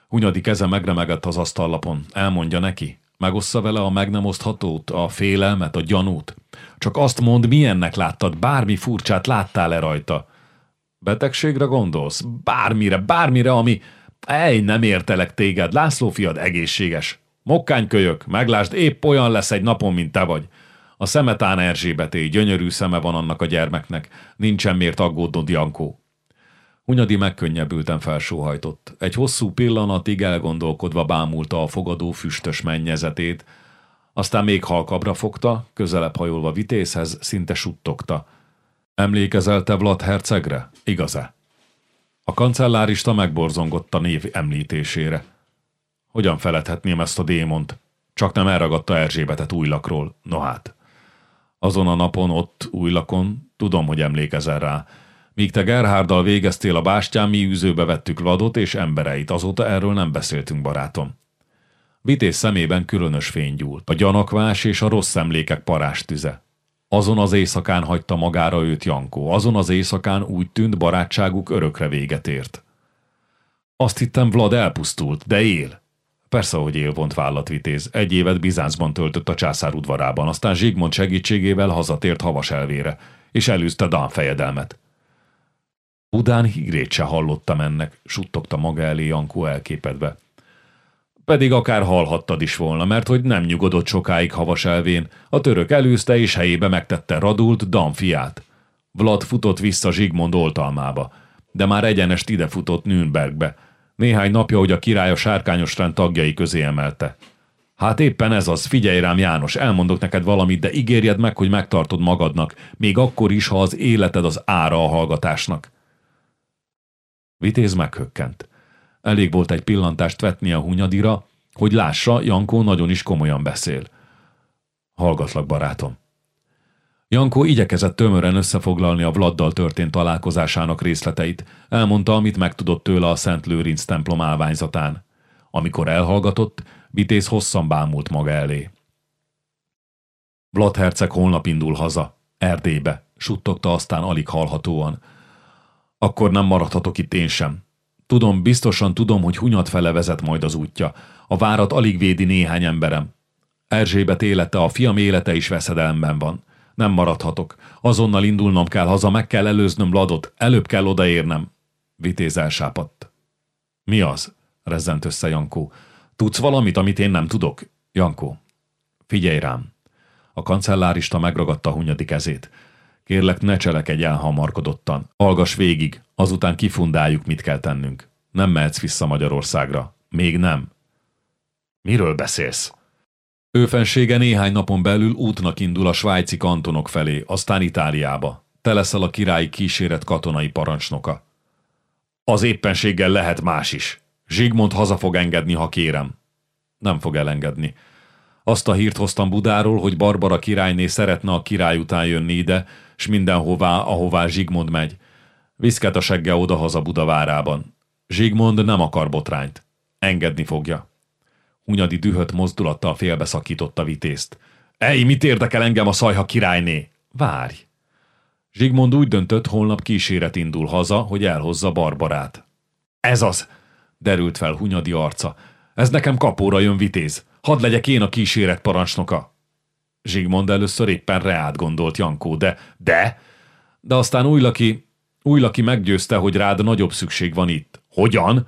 Hunyadi keze megremegett az asztallapon. Elmondja neki. Megossza vele a meg nem oszthatót, a félelmet, a gyanút. Csak azt mond, milyennek láttad, bármi furcsát láttál-e rajta. Betegségre gondolsz? Bármire, bármire, ami... Ej, nem értelek téged, László fiad egészséges. Mokkánykölyök, meglásd, épp olyan lesz egy napon, mint te vagy. A szemetán Erzsébeté, gyönyörű szeme van annak a gyermeknek. Nincsen miért aggódnod, Jankó. Hunyadi megkönnyebbülten felsóhajtott. Egy hosszú pillanatig elgondolkodva bámulta a fogadó füstös mennyezetét, aztán még halkabra fogta, közelebb hajolva vitézhez, szinte suttogta. Emlékezel te Vlad hercegre? Igaz-e? A kancellárista megborzongott a név említésére. Hogyan feledhetném ezt a démont? Csak nem elragadta Erzsébetet újlakról. No hát. Azon a napon ott, újlakon, tudom, hogy emlékezel rá, Míg te Gerharddal végeztél a bástyán, mi űzőbe vettük Vladot és embereit, azóta erről nem beszéltünk, barátom. Vitéz szemében különös fény gyúlt, a gyanakvás és a rossz emlékek tüze. Azon az éjszakán hagyta magára őt Jankó, azon az éjszakán úgy tűnt barátságuk örökre véget ért. Azt hittem Vlad elpusztult, de él. Persze, hogy él, vont vállat vitéz. Egy évet Bizáncban töltött a császár udvarában, aztán Zsigmond segítségével hazatért havas elvére, és elűzte Dan fejedelmet. Budán hírét se hallottam ennek, suttogta maga elé Jankó elképedve. Pedig akár hallhattad is volna, mert hogy nem nyugodott sokáig havas elvén, a török előzte és helyébe megtette Radult, Dan. Vlad futott vissza Zsigmond oltalmába, de már egyenest ide futott Nürnbergbe. Néhány napja, hogy a király a sárkányos rend tagjai közé emelte. Hát éppen ez az, figyelj rám János, elmondok neked valamit, de ígérjed meg, hogy megtartod magadnak, még akkor is, ha az életed az ára a hallgatásnak. Vitéz meghökkent. Elég volt egy pillantást vetni a hunyadira, hogy lássa, Jankó nagyon is komolyan beszél. Hallgatlak, barátom. Jankó igyekezett tömören összefoglalni a Vladdal történt találkozásának részleteit, elmondta, amit megtudott tőle a Szent Lőrinc templom állványzatán. Amikor elhallgatott, Vitéz hosszan bámult maga elé. Vlad herceg holnap indul haza, Erdélybe, suttogta aztán alig hallhatóan. Akkor nem maradhatok itt én sem. Tudom, biztosan tudom, hogy hunyat fele vezet majd az útja. A várat alig védi néhány emberem. Erzsébet élete, a fiam élete is veszedelemben van. Nem maradhatok. Azonnal indulnom kell haza, meg kell előznöm Ladot, előbb kell odaérnem. Vitéz elsápadt. Mi az? rezzent össze Jankó. Tudsz valamit, amit én nem tudok? Jankó, figyelj rám. A kancellárista megragadta Hunyadi kezét. Kérlek, ne cselekedj elhamarkodottan. Hallgass végig, azután kifundáljuk, mit kell tennünk. Nem mehetsz vissza Magyarországra. Még nem. Miről beszélsz? Ő fensége néhány napon belül útnak indul a svájci kantonok felé, aztán Itáliába. Te leszel a királyi kíséret katonai parancsnoka. Az éppenséggel lehet más is. Zsigmond haza fog engedni, ha kérem. Nem fog elengedni. Azt a hírt hoztam Budáról, hogy Barbara királyné szeretne a király után jönni ide, s mindenhová, ahová Zsigmond megy. Viszket a segge odahaza Budavárában. Zsigmond nem akar botrányt. Engedni fogja. Hunyadi dühött mozdulattal félbeszakította vitézt. Ej, mit érdekel engem a szajha királyné? Várj! Zsigmond úgy döntött, holnap kíséret indul haza, hogy elhozza Barbarát. Ez az! derült fel Hunyadi arca. Ez nekem kapóra jön vitéz. Hadd legyek én a kíséret parancsnoka. Zsigmond először éppen reát gondolt Jankó, de, de, de aztán Újlaki, Újlaki meggyőzte, hogy rád nagyobb szükség van itt. Hogyan?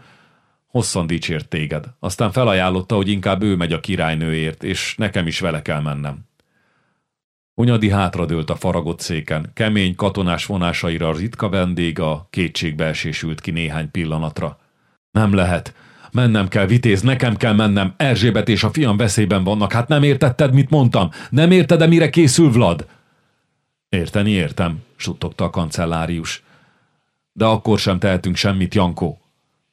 Hosszan dicsért téged. Aztán felajánlotta, hogy inkább ő megy a királynőért, és nekem is vele kell mennem. Hunyadi hátradőlt a faragott széken, kemény katonás vonásaira a ritka vendég a kétségbeesés ült ki néhány pillanatra. Nem lehet. Mennem kell, vitéz, nekem kell mennem. Erzsébet és a fiam veszélyben vannak. Hát nem értetted, mit mondtam? Nem érted, de mire készül Vlad? Érteni értem, suttogta a kancellárius. De akkor sem tehetünk semmit, Jankó.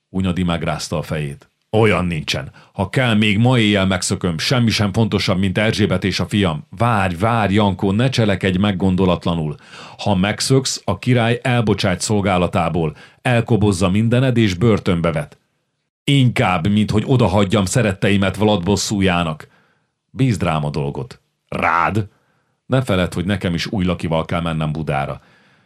Unyadi megrázta a fejét. Olyan nincsen. Ha kell, még ma éjjel megszököm. Semmi sem fontosabb, mint Erzsébet és a fiam. Várj, várj, Jankó, ne cselekedj meggondolatlanul. Ha megszöksz, a király elbocsájt szolgálatából, elkobozza mindened és börtönbe vet. Inkább, mint hogy odahagyjam szeretteimet Vlad bosszújának. Bízd rám a dolgot. Rád? Ne feled, hogy nekem is új lakival kell mennem Budára.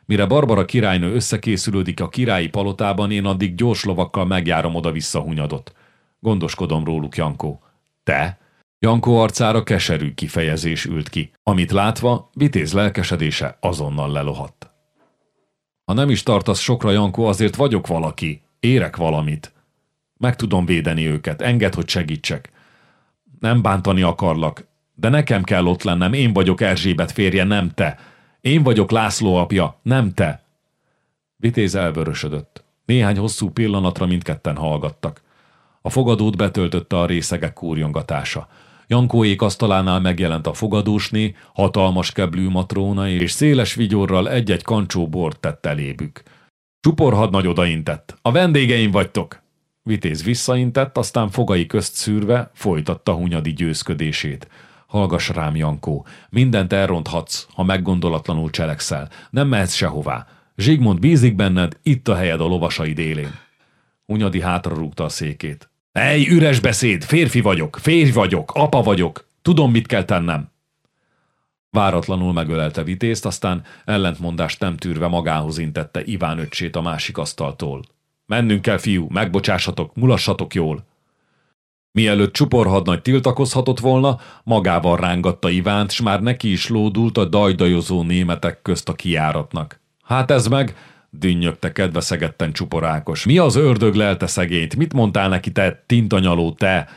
Mire Barbara királynő összekészülődik a királyi palotában, én addig gyors lovakkal megjárom oda-vissza hunyadot. Gondoskodom róluk, Jankó. Te? Jankó arcára keserű kifejezés ült ki, amit látva vitéz lelkesedése azonnal lelohadt. Ha nem is tartasz sokra, Jankó, azért vagyok valaki, érek valamit. Meg tudom védeni őket, enged, hogy segítsek. Nem bántani akarlak, de nekem kell ott lennem, én vagyok Erzsébet férje, nem te. Én vagyok László apja, nem te. Vitéz elvörösödött. Néhány hosszú pillanatra mindketten hallgattak. A fogadót betöltötte a részegek kúrjongatása. Jankóék asztalánál megjelent a fogadósné, hatalmas keblű matróna, és széles vigyorral egy-egy kancsó bort tett elébük. Csupor hadnagy odaintett. A vendégeim vagytok! Vitéz visszaintett, aztán fogai közt szűrve folytatta Hunyadi győzködését. Hallgass rám, Jankó, mindent elronthatsz, ha meggondolatlanul cselekszel. Nem mehetsz sehová. Zsigmond bízik benned, itt a helyed a lovasaid élén. Hunyadi hátra rúgta a székét. Ej, üres beszéd, férfi vagyok, férj vagyok, apa vagyok, tudom, mit kell tennem. Váratlanul megölelte vitézt, aztán ellentmondást nem tűrve magához intette Iván öcsét a másik asztaltól. Mennünk kell, fiú, megbocsássatok, mulassatok jól. Mielőtt csuporhadnagy tiltakozhatott volna, magával rángatta Ivánt, s már neki is lódult a dajdajozó németek közt a kiáratnak. Hát ez meg, dünnyögte kedveszegetten csuporákos. Mi az ördög lelte szegényt? Mit mondtál neki, te tintanyaló, te?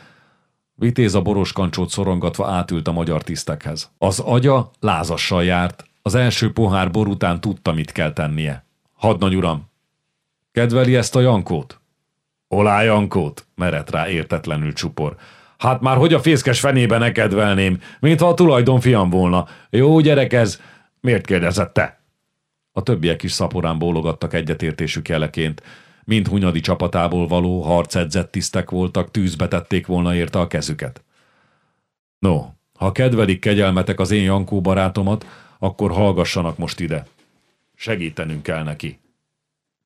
Vitéz a boros szorongatva átült a magyar tisztekhez. Az agya lázassal járt. Az első pohár bor után tudta, mit kell tennie. Hadnagy uram, Kedveli ezt a Jankót? Olá Jankót, merett rá értetlenül csupor. Hát már hogy a fészkes fenébe ne kedvelném, mintha a tulajdon fiam volna. Jó gyerek ez, miért kérdezett te? A többiek is szaporán bólogattak egyetértésük jeleként. Mind Hunyadi csapatából való, harcedzett tisztek voltak, tűzbe tették volna érte a kezüket. No, ha kedvelik kegyelmetek az én Jankó barátomat, akkor hallgassanak most ide. Segítenünk kell neki.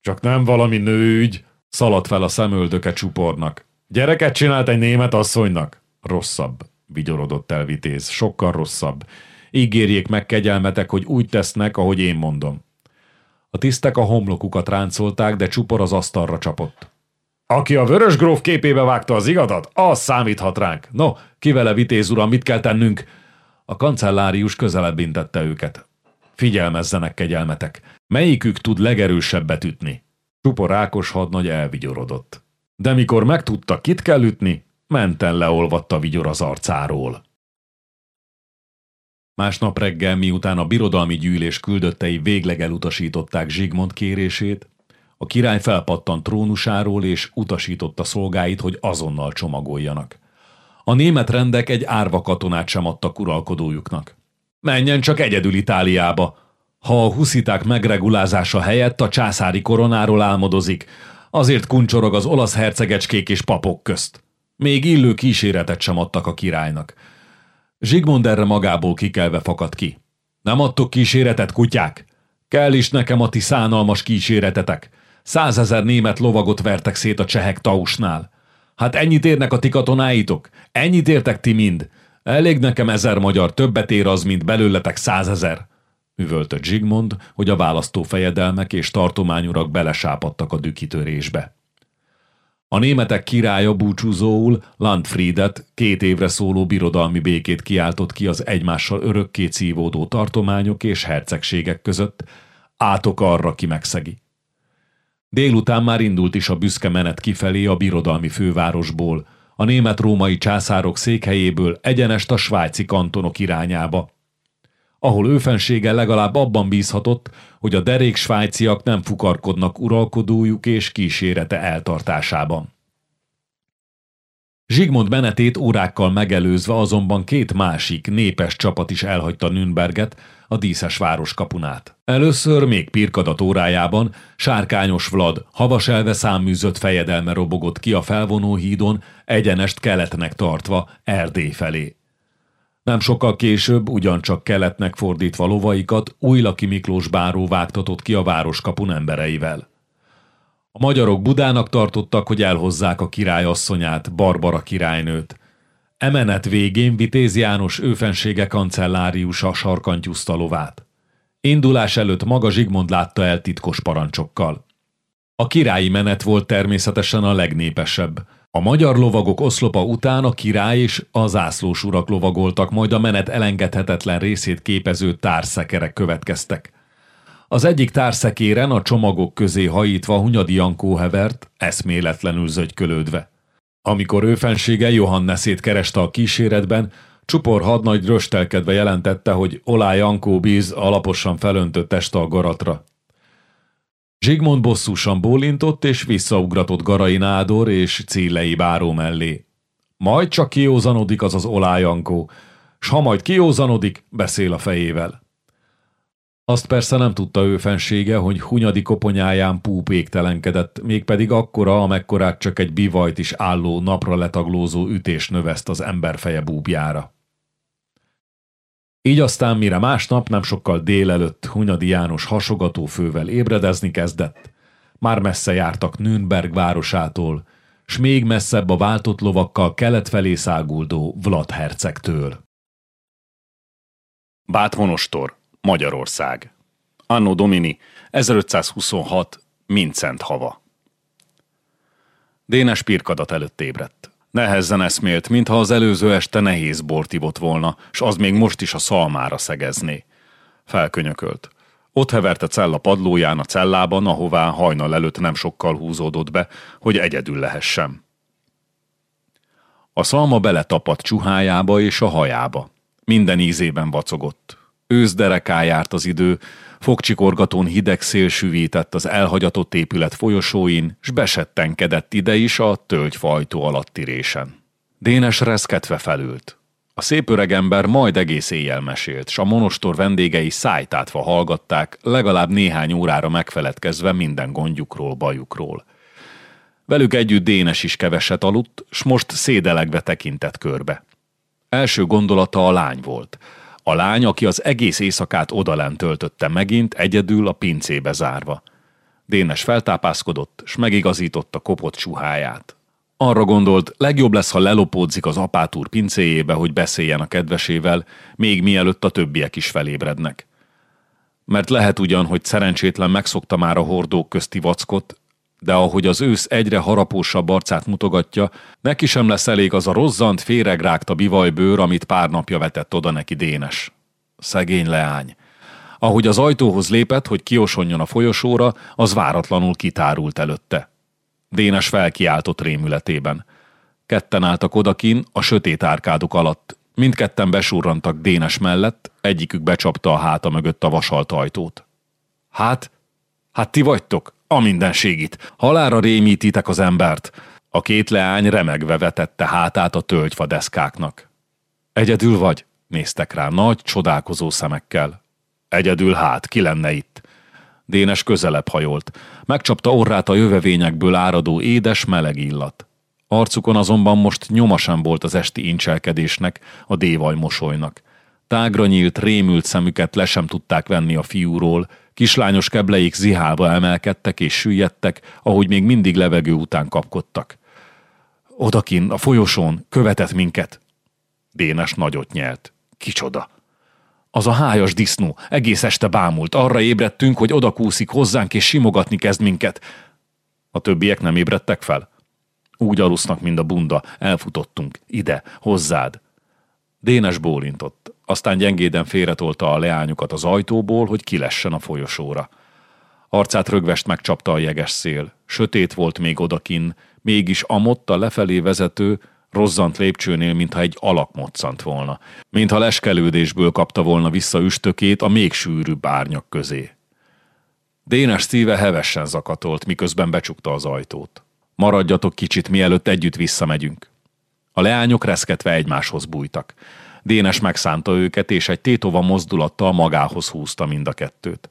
Csak nem valami nőügy, szaladt fel a szemöldöke csupornak. Gyereket csinált egy német asszonynak? Rosszabb, vigyorodott el vitéz, sokkal rosszabb. Ígérjék meg kegyelmetek, hogy úgy tesznek, ahogy én mondom. A tisztek a homlokukat ráncolták, de csupor az asztalra csapott. Aki a vörös gróf képébe vágta az igadat, az számíthat ránk. No, kivele vitéz uram, mit kell tennünk? A kancellárius közelebb intette őket. Figyelmezzenek, kegyelmetek! Melyikük tud legerősebbet ütni? Csupa rákos hadnagy elvigyorodott. De mikor megtudta, kit kell ütni, menten leolvatta vigyor az arcáról. Másnap reggel, miután a birodalmi gyűlés küldöttei végleg elutasították Zsigmond kérését, a király felpattant trónusáról és utasította szolgáit, hogy azonnal csomagoljanak. A német rendek egy árva katonát sem adtak uralkodójuknak. Menjen csak egyedül Itáliába. Ha a husziták megregulázása helyett a császári koronáról álmodozik, azért kuncsorog az olasz hercegecskék és papok közt. Még illő kíséretet sem adtak a királynak. Zsigmond erre magából kikelve fakadt ki. Nem adtok kíséretet, kutyák? Kell is nekem a ti szánalmas kíséretetek. Százezer német lovagot vertek szét a csehek tausnál. Hát ennyit érnek a ti katonáitok? Ennyit értek ti mind? Elég nekem ezer magyar, többet ér az, mint belőletek százezer. Üvöltött Zsigmond, hogy a választó fejedelmek és tartományurak belesápadtak a dükitörésbe. A németek királya búcsúzóul Landfriedet két évre szóló birodalmi békét kiáltott ki az egymással örökké cívódó tartományok és hercegségek között, átok arra ki megszegi. Délután már indult is a büszke menet kifelé a birodalmi fővárosból, a német-római császárok székhelyéből egyenest a svájci kantonok irányába, ahol őfensége legalább abban bízhatott, hogy a derék svájciak nem fukarkodnak uralkodójuk és kísérete eltartásában. Zsigmond menetét órákkal megelőzve azonban két másik, népes csapat is elhagyta Nürnberget, a díszes város kapunát. Először még pirkadat órájában sárkányos Vlad havas elve száműzött fejedelme robogott ki a felvonó hídon, egyenest keletnek tartva Erdély felé. Nem sokkal később, ugyancsak keletnek fordítva lovaikat, Újlaki Miklós báró vágtatott ki a városkapun embereivel. A magyarok Budának tartottak, hogy elhozzák a királyasszonyát, Barbara királynőt. Emenet végén Vitéz János őfensége kancelláriusa sarkantyúzta lovát. Indulás előtt maga Zsigmond látta el titkos parancsokkal. A királyi menet volt természetesen a legnépesebb – a magyar lovagok oszlopa után a király és a zászlós urak lovagoltak, majd a menet elengedhetetlen részét képező társzekerek következtek. Az egyik társzekéren a csomagok közé hajítva Hunyadi Jankó hevert, eszméletlenül zögykölődve. Amikor ő fensége Johanneszét kereste a kíséretben, Csupor hadnagy röstelkedve jelentette, hogy Olá Jankó bíz alaposan felöntött teste a garatra. Zsigmond bosszúsan bólintott, és visszaugratott Garai Nádor és Cillei báró mellé. Majd csak kiózanodik az az olájankó, s ha majd kiózanodik, beszél a fejével. Azt persze nem tudta ő fensége, hogy Hunyadi koponyáján púpéktelenkedett, mégpedig akkora, amekkorát csak egy bivajt is álló, napra letaglózó ütés növeszt az emberfeje búbjára. Így aztán mire másnap nem sokkal délelőtt Hunyadi János hasogatófővel ébredezni kezdett, már messze jártak Nürnberg városától, s még messzebb a váltott lovakkal kelet felé száguldó Vlad hercegtől. Bátmonostor, Magyarország. Anno Domini 1526, Mincent hava. Dénes pirkadat előtt ébredt. Nehezen eszmélt, mintha az előző este nehéz bort volna, s az még most is a szalmára szegezné. Felkönyökölt. Ott hevert a cella padlóján a cellában, ahová hajnal előtt nem sokkal húzódott be, hogy egyedül lehessem. A szalma beletapadt csuhájába és a hajába. Minden ízében vacogott. Őzdereká járt az idő, fogcsikorgatón hideg szél süvített az elhagyatott épület folyosóin, s besettenkedett ide is a tölgyfajtó alatti résen. Dénes reszketve felült. A szép öregember majd egész éjjel mesélt, s a monostor vendégei szájtátva hallgatták, legalább néhány órára megfeledkezve minden gondjukról, bajukról. Velük együtt Dénes is keveset aludt, s most szédelegve tekintett körbe. Első gondolata a lány volt – a lány, aki az egész éjszakát odalent töltötte megint, egyedül a pincébe zárva. Dénes feltápászkodott, s megigazította kopott suháját. Arra gondolt, legjobb lesz, ha lelopódzik az apátúr pincéjébe, hogy beszéljen a kedvesével, még mielőtt a többiek is felébrednek. Mert lehet ugyan, hogy szerencsétlen megszokta már a hordók közti vackot, de ahogy az ősz egyre harapósabb arcát mutogatja, neki sem lesz elég az a rozzant, féregrágta bivajbőr, amit pár napja vetett oda neki Dénes. Szegény leány. Ahogy az ajtóhoz lépett, hogy kiosonjon a folyosóra, az váratlanul kitárult előtte. Dénes felkiáltott rémületében. Ketten álltak odakin, a sötét árkádok alatt. Mindketten besurrantak Dénes mellett, egyikük becsapta a háta mögött a vasalt ajtót. Hát? Hát ti vagytok? A mindenségit. Halára rémítitek az embert. A két leány remegve vetette hátát a tölgyfa deszkáknak. Egyedül vagy? Néztek rá nagy, csodálkozó szemekkel. Egyedül hát, ki lenne itt? Dénes közelebb hajolt. Megcsapta orrát a jövevényekből áradó édes, meleg illat. Arcukon azonban most nyoma sem volt az esti incselkedésnek, a dévaj mosolynak. Tágra nyílt, rémült szemüket le sem tudták venni a fiúról, Kislányos kebleik zihálva emelkedtek és süllyedtek, ahogy még mindig levegő után kapkodtak. Odakin, a folyosón, követett minket. Dénes nagyot nyelt. Kicsoda? Az a hájas disznó egész este bámult. Arra ébredtünk, hogy odakúszik hozzánk és simogatni kezd minket. A többiek nem ébredtek fel? Úgy alusznak, mint a bunda. Elfutottunk. Ide, hozzád. Dénes bólintott. Aztán gyengéden félretolta a leányukat az ajtóból, hogy kilessen a folyosóra. Arcát rögvest megcsapta a jeges szél. Sötét volt még odakin, mégis a motta lefelé vezető, rozzant lépcsőnél, mintha egy alak moccant volna. Mintha leskelődésből kapta volna vissza üstökét a még sűrűbb árnyak közé. Dénes szíve hevesen zakatolt, miközben becsukta az ajtót. Maradjatok kicsit, mielőtt együtt visszamegyünk. A leányok reszketve egymáshoz bújtak. Dénes megszánta őket, és egy tétova mozdulattal magához húzta mind a kettőt.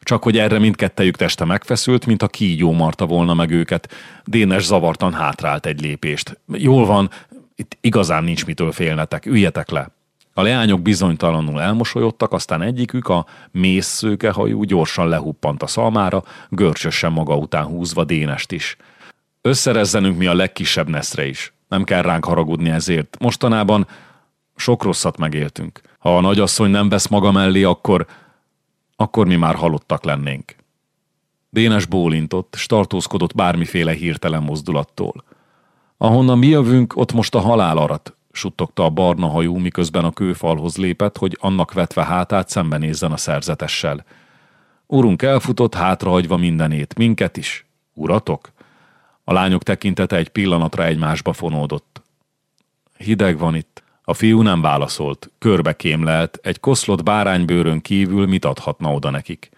Csak hogy erre mindkettejük teste megfeszült, mint a kígyó marta volna meg őket. Dénes zavartan hátrált egy lépést. Jól van, itt igazán nincs mitől félnetek, üljetek le. A leányok bizonytalanul elmosolyodtak, aztán egyikük, a mész hajú gyorsan lehuppant a szalmára, görcsösen maga után húzva Dénest is. Összerezzenünk mi a legkisebb neszre is. Nem kell ránk haragudni ezért. Mostanában sok rosszat megéltünk. Ha a nagyasszony nem vesz maga mellé, akkor akkor mi már halottak lennénk. Dénes bólintott, startózkodott bármiféle hirtelen mozdulattól. Ahonnan mi jövünk, ott most a halál arat, suttogta a barna hajú, miközben a kőfalhoz lépett, hogy annak vetve hátát szembenézzen a szerzetessel. Urunk elfutott, hátrahagyva mindenét, minket is. Uratok? A lányok tekintete egy pillanatra egymásba fonódott. Hideg van itt, a fiú nem válaszolt, körbe kémlelt, egy koszlott báránybőrön kívül mit adhatna oda nekik.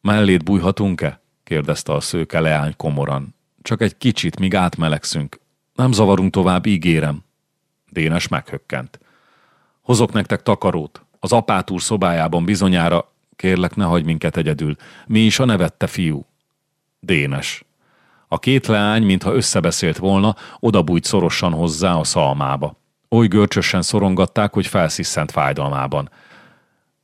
Mellét bújhatunk-e? kérdezte a szőke leány komoran. Csak egy kicsit, míg átmelegszünk. Nem zavarunk tovább, ígérem. Dénes meghökkent. Hozok nektek takarót. Az apát úr szobájában bizonyára, kérlek, ne hagyj minket egyedül. Mi is a nevette fiú? Dénes. A két leány, mintha összebeszélt volna, odabújt szorosan hozzá a szalmába. Oly görcsösen szorongatták, hogy felsziszent fájdalmában.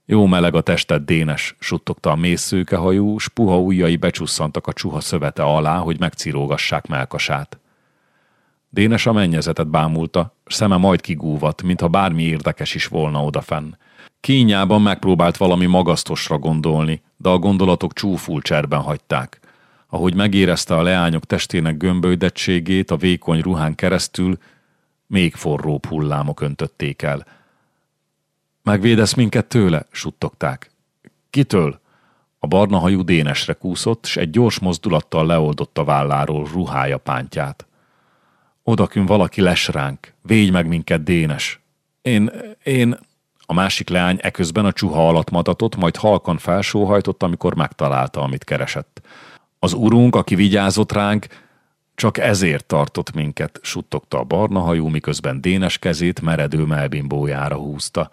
Jó meleg a tested, Dénes, suttogta a mész hajú, s puha ujjai becsusszantak a csuha szövete alá, hogy megcirógassák melkasát. Dénes a mennyezetet bámulta, szeme majd kigúvat, mintha bármi érdekes is volna odafenn. Kínjában megpróbált valami magasztosra gondolni, de a gondolatok csúful cserben hagyták. Ahogy megérezte a leányok testének gömbölydettségét a vékony ruhán keresztül, még forróbb hullámok öntötték el. Megvédesz minket tőle? suttogták. Kitől? A barna hajú dénesre kúszott, s egy gyors mozdulattal leoldotta válláról ruhája pántját. Odakün valaki les ránk. Védj meg minket, dénes. Én, én... A másik leány eközben a csuha alatt matatott, majd halkan felsóhajtott, amikor megtalálta, amit keresett. Az urunk, aki vigyázott ránk, csak ezért tartott minket, suttogta a barna hajú, miközben Dénes kezét meredő melbimbójára húzta.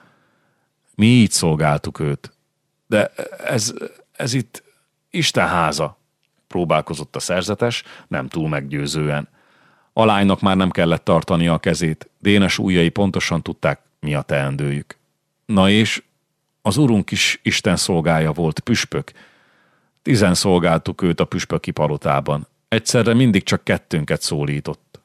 Mi így szolgáltuk őt. De ez, ez itt Isten háza, próbálkozott a szerzetes, nem túl meggyőzően. A lánynak már nem kellett tartania a kezét, Dénes ujjai pontosan tudták, mi a teendőjük. Na és az urunk is Isten szolgája volt, püspök. Tizen szolgáltuk őt a püspöki palotában. Egyszerre mindig csak kettőnket szólított.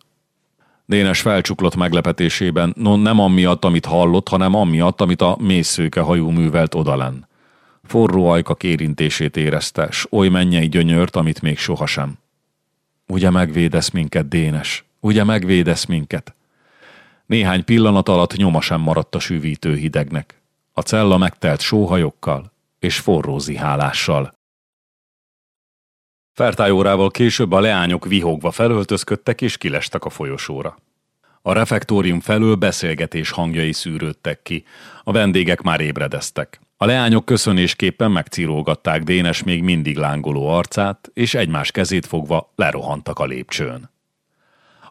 Dénes felcsuklott meglepetésében, no nem amiatt, amit hallott, hanem amiatt, amit a mészőke hajú művelt odalen. Forró ajka érintését érezte, s oly mennyei gyönyört, amit még sohasem. Ugye megvédesz minket, Dénes? Ugye megvédesz minket? Néhány pillanat alatt nyoma sem maradt a sűvítő hidegnek. A cella megtelt sóhajokkal és forró zihálással. Fertájórával később a leányok vihogva felöltözködtek és kilestek a folyosóra. A refektórium felől beszélgetés hangjai szűrődtek ki. A vendégek már ébredeztek. A leányok köszönésképpen megcírógatták Dénes még mindig lángoló arcát, és egymás kezét fogva lerohantak a lépcsőn.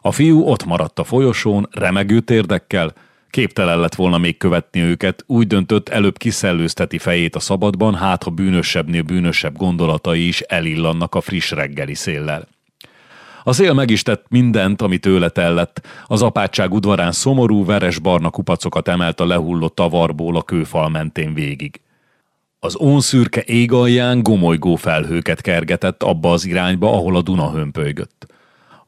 A fiú ott maradt a folyosón, remegő térdekkel, Képtelen lett volna még követni őket, úgy döntött, előbb kiszellőzteti fejét a szabadban, hát ha bűnösebbnél bűnösebb gondolatai is elillannak a friss reggeli széllel. A szél meg is tett mindent, ami tőle tellett. Az apátság udvarán szomorú, veres-barna kupacokat emelt a lehullott tavarból a kőfal mentén végig. Az ónszürke ég alján gomolygó felhőket kergetett abba az irányba, ahol a Duna hömpölygött.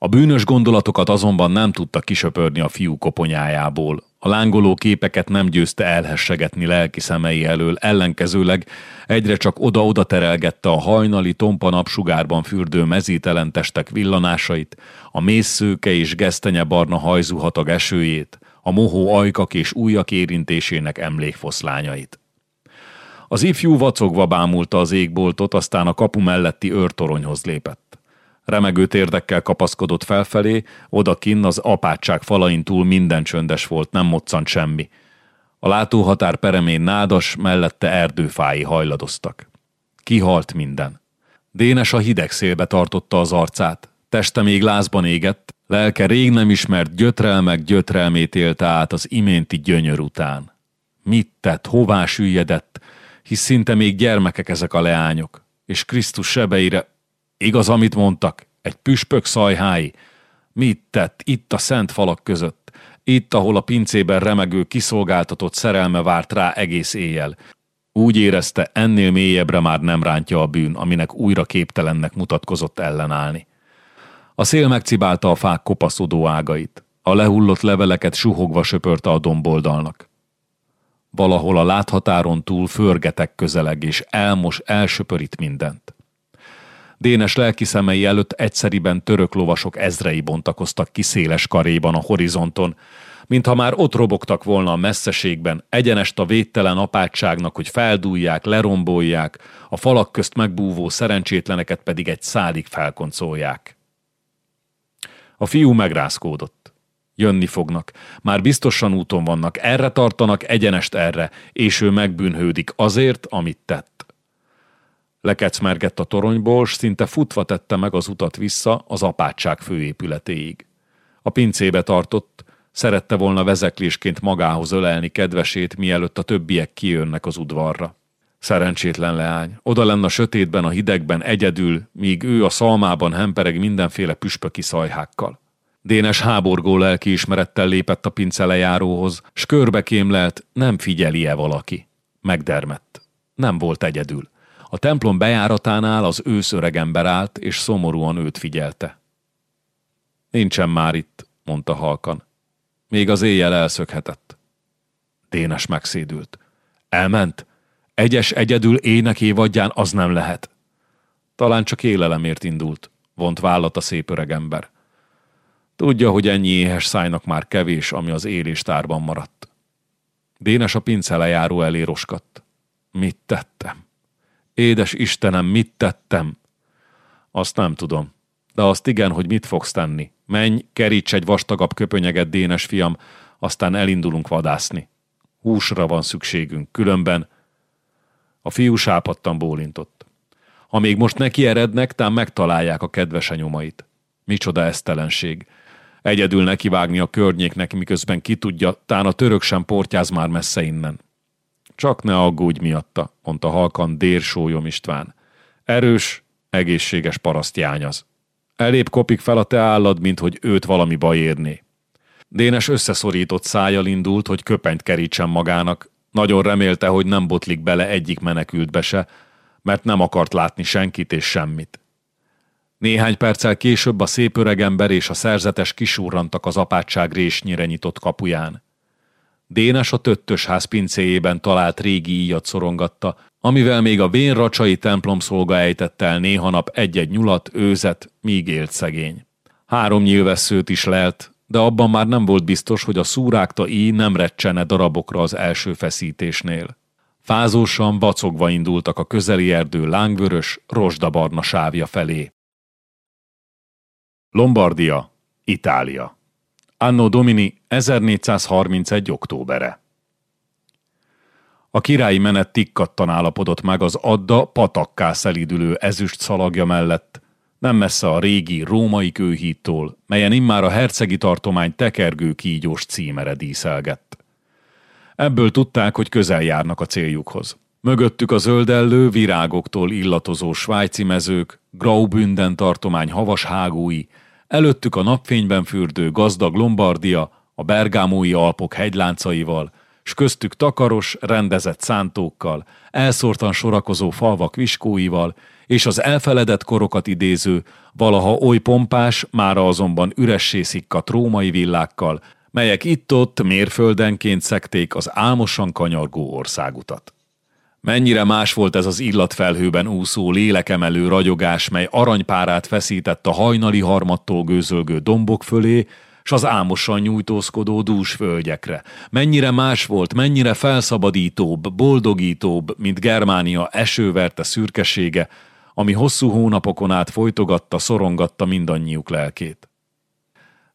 A bűnös gondolatokat azonban nem tudta kisöpörni a fiú koponyájából. A lángoló képeket nem győzte elhessegetni lelki szemei elől, ellenkezőleg egyre csak oda-oda terelgette a hajnali tompa napsugárban fürdő mezítelen testek villanásait, a mészszőke és gesztenye barna hajzuhatag esőjét, a mohó ajkak és újak érintésének emlékfoszlányait. Az ifjú vacogva bámulta az égboltot, aztán a kapu melletti őrtoronyhoz lépett. Remegő térdekkel kapaszkodott felfelé, odakinn az apátság falain túl minden csöndes volt, nem moccant semmi. A látóhatár peremén nádas, mellette erdőfái hajladoztak. Kihalt minden. Dénes a hideg szélbe tartotta az arcát. Teste még lázban égett, lelke rég nem ismert gyötrelmek gyötrelmét élte át az iménti gyönyör után. Mit tett, hová süllyedett, hisz szinte még gyermekek ezek a leányok, és Krisztus sebeire Igaz, amit mondtak? Egy püspök szajhái. Mit tett itt a szent falak között? Itt, ahol a pincében remegő, kiszolgáltatott szerelme várt rá egész éjjel. Úgy érezte, ennél mélyebbre már nem rántja a bűn, aminek újra képtelennek mutatkozott ellenállni. A szél megcibálta a fák kopaszodó ágait. A lehullott leveleket suhogva söpörte a domboldalnak. Valahol a láthatáron túl förgetek közeleg, és elmos, elsöpörít mindent. Dénes lelki szemei előtt egyszeriben török lovasok ezrei bontakoztak ki széles karéban a horizonton, mintha már ott robogtak volna a messzeségben, egyenest a védtelen apátságnak, hogy feldúlják, lerombolják, a falak közt megbúvó szerencsétleneket pedig egy szálig felkoncolják. A fiú megrázkódott. Jönni fognak. Már biztosan úton vannak, erre tartanak, egyenest erre, és ő megbűnhődik azért, amit tett. Lekecmergett a toronyból, s szinte futva tette meg az utat vissza az apátság főépületéig. A pincébe tartott, szerette volna vezeklésként magához ölelni kedvesét, mielőtt a többiek kijönnek az udvarra. Szerencsétlen leány, oda lenne a sötétben, a hidegben egyedül, míg ő a szalmában hempereg mindenféle püspöki szajhákkal. Dénes háborgó lelkiismerettel lépett a pince lejáróhoz, s körbe kémlelt, nem figyeli-e valaki. Megdermett. Nem volt egyedül. A templom bejáratánál az ősz öregember állt, és szomorúan őt figyelte. Nincsen már itt, mondta halkan. Még az éjjel elszökhetett. Dénes megszédült. Elment? Egyes egyedül ének évadján az nem lehet. Talán csak élelemért indult, vont vállat a szép öregember. Tudja, hogy ennyi éhes szájnak már kevés, ami az éléstárban maradt. Dénes a pince lejáró elé roskadt. Mit tettem? Édes Istenem, mit tettem? Azt nem tudom. De azt igen, hogy mit fogsz tenni. Menj, keríts egy vastagabb köpönyeget, Dénes fiam, aztán elindulunk vadászni. Húsra van szükségünk, különben... A fiú sápadtan bólintott. Ha még most neki erednek, tám megtalálják a kedves nyomait. Micsoda esztelenség. Egyedül nekivágni a környéknek, miközben ki tudja, tán a török sem portyáz már messze innen. Csak ne aggódj miatta, mondta halkan Dér Sólyom István. Erős, egészséges paraszt jányaz. Elébb kopik fel a te állad, mint hogy őt valami baj érné. Dénes összeszorított szájjal indult, hogy köpenyt kerítsen magának. Nagyon remélte, hogy nem botlik bele egyik menekültbe se, mert nem akart látni senkit és semmit. Néhány perccel később a szép öregember és a szerzetes kisurrantak az apátság résnyire nyitott kapuján. Dénes a töttös ház pincéjében talált régi íjat szorongatta, amivel még a vén racsai templom szolga ejtett el néha nap egy-egy nyulat, őzet, míg élt szegény. Három nyilvesszőt is lelt, de abban már nem volt biztos, hogy a szúrákta íj nem recsene darabokra az első feszítésnél. Fázósan, bacogva indultak a közeli erdő lángvörös, rozsdabarna sávja felé. Lombardia, Itália Anno Domini 1431. októbere. A királyi menet tikkattan állapodott meg az adda patakká szelidülő ezüst szalagja mellett, nem messze a régi római kőhídtól, melyen immár a hercegi tartomány tekergő kígyós címere díszelgett. Ebből tudták, hogy közel járnak a céljukhoz. Mögöttük a zöldellő, virágoktól illatozó svájci mezők, Graubünden tartomány havas hágói, Előttük a napfényben fürdő gazdag Lombardia, a bergámói Alpok hegyláncaival, s köztük takaros, rendezett szántókkal, elszórtan sorakozó falvak viskóival, és az elfeledett korokat idéző, valaha oly pompás, mára azonban üressé szikkat római villákkal, melyek itt-ott mérföldenként szekték az álmosan kanyargó országutat. Mennyire más volt ez az illatfelhőben úszó lélekemelő ragyogás, mely aranypárát feszített a hajnali harmattól gőzölgő dombok fölé, s az álmosan nyújtózkodó dús földjekre. Mennyire más volt, mennyire felszabadítóbb, boldogítóbb, mint Germánia esőverte szürkesége, ami hosszú hónapokon át folytogatta, szorongatta mindannyiuk lelkét.